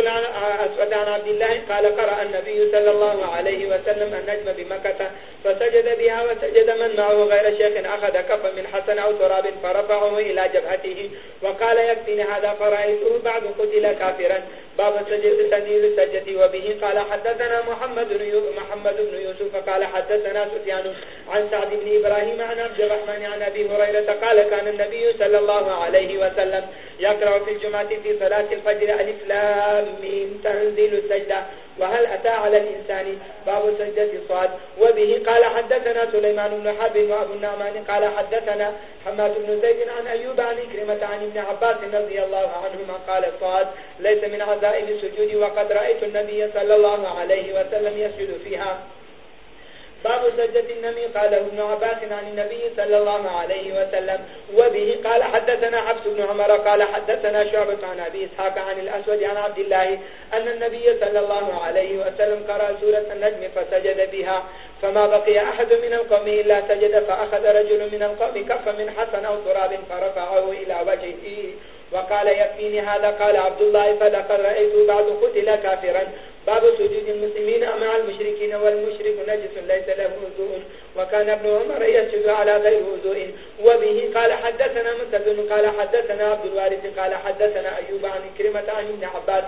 أسود عن عبد الله قال قرأ النبي صلى الله عليه وسلم النجم بمكة فسجد بها وسجد من معه غير شيخ أخذ كفا من حسن أو تراب فرفعه إلى جبهته وقال يكفيني هذا فرأيته بعد قتل كافرا باب سجد تنزيل السجد وبه قال حدثنا محمد بن محمد بن بن يوسف قال حدثنا سفيان عن سعد بن إبراهيم عن عبد الرحمن عن أبي هريرة قال كان النبي صلى الله عليه وسلم يقرأ في الجمعة في صلاة الفجر ألف لام ميم تنزيل السجدة، وهل أتى على الإنسان؟ باب سجدة صاد. وبه قال حدثنا سليمان بن حرب وأبو النعمان قال حدثنا حماد بن زيد عن أيوب عن كرمة عن ابن عباس رضي الله عنهما قال صاد. ليس من عزائم السجود وقد رأيت النبي صلى الله عليه وسلم يسجد فيها. باب سجدة النمي قاله ابن عباس عن النبي صلى الله عليه وسلم وبه قال حدثنا حفص بن عمر قال حدثنا شعبة عن أبي إسحاق عن الأسود عن عبد الله أن النبي صلى الله عليه وسلم قرأ سورة النجم فسجد بها فما بقي أحد من القوم إلا سجد فأخذ رجل من القوم كف من حسن أو تراب فرفعه إلى وجهه وقال يكفيني هذا قال عبد الله فلقد رأيت بعد قتل كافرا باب سجود المسلمين مع المشركين والمشرك نجس ليس له وضوء وكان ابن عمر يسجد على غير وضوء. وبه قال حدثنا مسدد قال حدثنا عبد الوارث قال حدثنا أيوب عن كرمة عن ابن عباس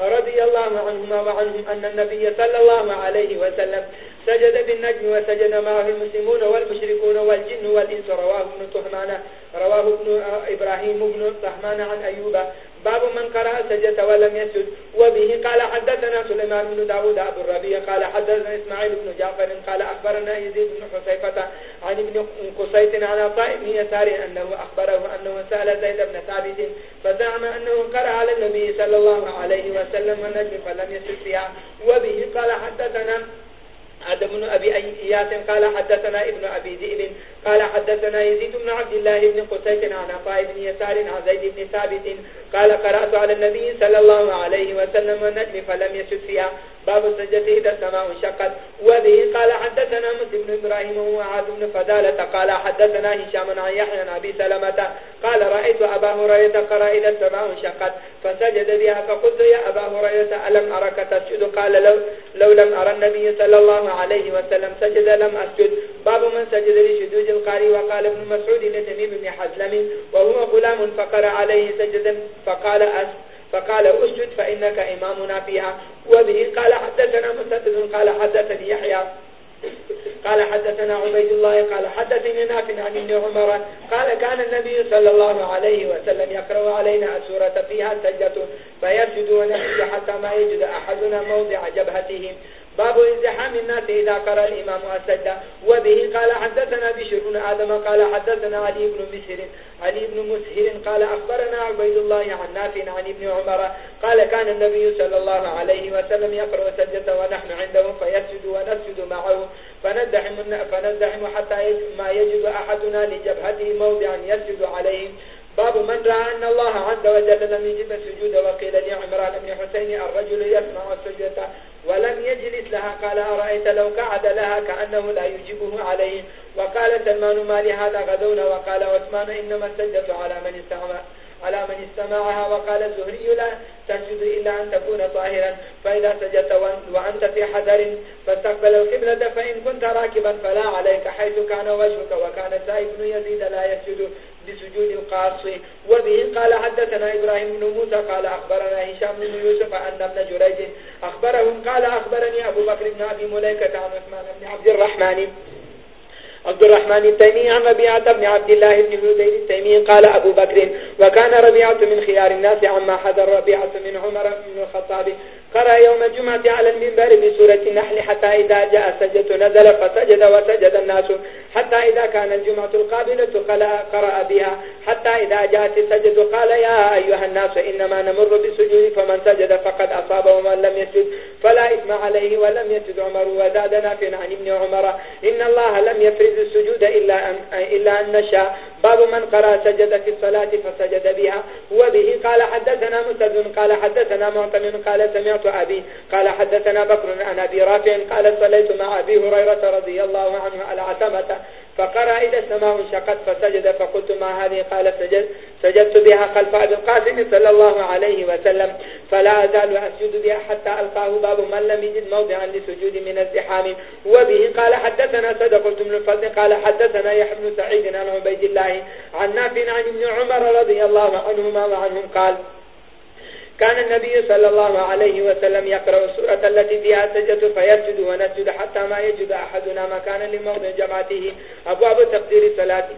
رضي الله عنهما وعنهم أن النبي صلى الله عليه وسلم سجد بالنجم وسجد معه المسلمون والمشركون والجن والإنس. رواه ابن طهمان، رواه ابن إبراهيم بن طهمان عن أيوب. باب من قرأ سجدة ولم يسجد. وبه قال حدثنا سليمان بن داود أبو الربيع، قال حدثنا إسماعيل بن جعفر، قال أخبرنا يزيد بن حسيفة عن ابن قصيت على طائب بن يسار أنه أخبره أنه سأل زيد بن ثابت فزعم أنه قرأ على النبي صلى الله عليه وسلم ونجم فلم يسل فيها. وبه قال حدثنا عدم بن أبي إياس قال حدثنا ابن أبي ذئب قال حدثنا يزيد بن عبد الله بن قسيس عن عطاء بن يسار عن زيد بن ثابت قال قرأت على النبي صلى الله عليه وسلم والنجم فلم يسد فيها. باب السجدة إذا السماء انشقت. وبه قال حدثنا مسلم بن إبراهيم وعاد بن فدالة قال حدثنا هشام عن يحيى عن أبي سلمة قال رأيت أبا هريرة قرأ إذا السماء انشقت. فسجد بها فقلت يا أبا هريرة ألم أرك تسجد؟ قال لو, لو لم أرى النبي صلى الله عليه وسلم سجد لم أسجد باب من سجد لشدود القاري وقال ابن مسعود لتميم بن حزلم وهو غلام فقرأ عليه سجدا فقال أسجد فقال أسجد فإنك إمامنا فيها وبه قال حدثنا مسدد قال حدثني يحيى قال حدثنا عبيد الله قال حدثني نافع عن ابن عمر قال كان النبي صلى الله عليه وسلم يقرأ علينا السورة فيها سجدة فيسجد ونسجد حتى ما يجد أحدنا موضع جبهته باب ازدحام الناس إذا قرأ الإمام السجدة وبه قال حدثنا بشر بن آدم قال حدثنا علي بن مسهر. علي بن مسهر قال أخبرنا عبيد الله عن نافع عن ابن عمر. قال كان النبي صلى الله عليه وسلم يقرأ سجدة ونحن عنده فيسجد ونسجد معه. فندحم, فندحم حتى ما يجد أحدنا لجبهته موضعا يسجد عليه. باب من رأى أن الله عز وجل لم يجب السجود وقيل لعمران بن حسين الرجل يسمع السجدة ولم يجلس لها، قال أرأيت لو قعد لها كأنه لا يجيبه عليه؟ وقال سلمان ما لهذا غدون وقال عثمان إنما السجدة على من استعمى على من استماعها وقال الزهري لا تسجد إلا أن تكون طاهرا، فإذا سجدت وأنت في حذر، فاستقبل القبلة، فإن كنت راكبا فلا عليك، حيث كان وجهك، وكان سائب بن يزيد لا يسجد. بسجود القاص. وبه قال حدثنا إبراهيم بن موسى قال أخبرنا هشام بن يوسف أن ابن جريج أخبرهم قال أخبرني أبو بكر بن أبي مليكة عن عثمان بن عبد الرحمن عبد الرحمن التيمي عن ربيعة بن عبد الله بن هزيل التيمي قال أبو بكر، وكان ربيعة من خيار الناس عما حذر ربيعة من عمر بن الخطاب. قرأ يوم الجمعة على المنبر بسورة النحل حتى إذا جاء سجدة نزل فسجد وسجد الناس. حتى إذا كان الجمعة القابلة قرأ بها. حتى إذا جاءت السجد قال يا أيها الناس إنما نمر بسجود فمن سجد فقد أصاب ومن لم يسجد، فلا إثم عليه ولم يسجد عمر. وزاد نافع عن ابن عمر، إن الله لم يفرد يجوز السجود إلا أن, إلا أن نشاء. باب من قرأ سجد في الصلاة فسجد بها. وبه قال حدثنا مسد قال حدثنا معتم قال سمعت أبي قال حدثنا بكر عن أبي رافع قال صليت مع أبي هريرة رضي الله عنه على عتمة. فقرأ إذا السماء انشقت فسجد فقلت ما هذه؟ قال، سجد سجدت بها. خلف أبي القاسم صلى الله عليه وسلم. فلا أزال أسجد بها حتى ألقاه باب من لم يجد موضعا لسجود من الزحام. وبه قال، حدثنا صدق قلت من الفضل. قال، حدثنا يحب سعيد عن عبيد الله عن نافع عن ابن عمر رضي الله عنهما وعنهم قال كان النبي صلى الله عليه وسلم يقرأ السورة التي فيها السجدة فيسجد ونسجد حتى ما يجد أحدنا مكانا لموضع جماعته. أبواب تقدير صلاته.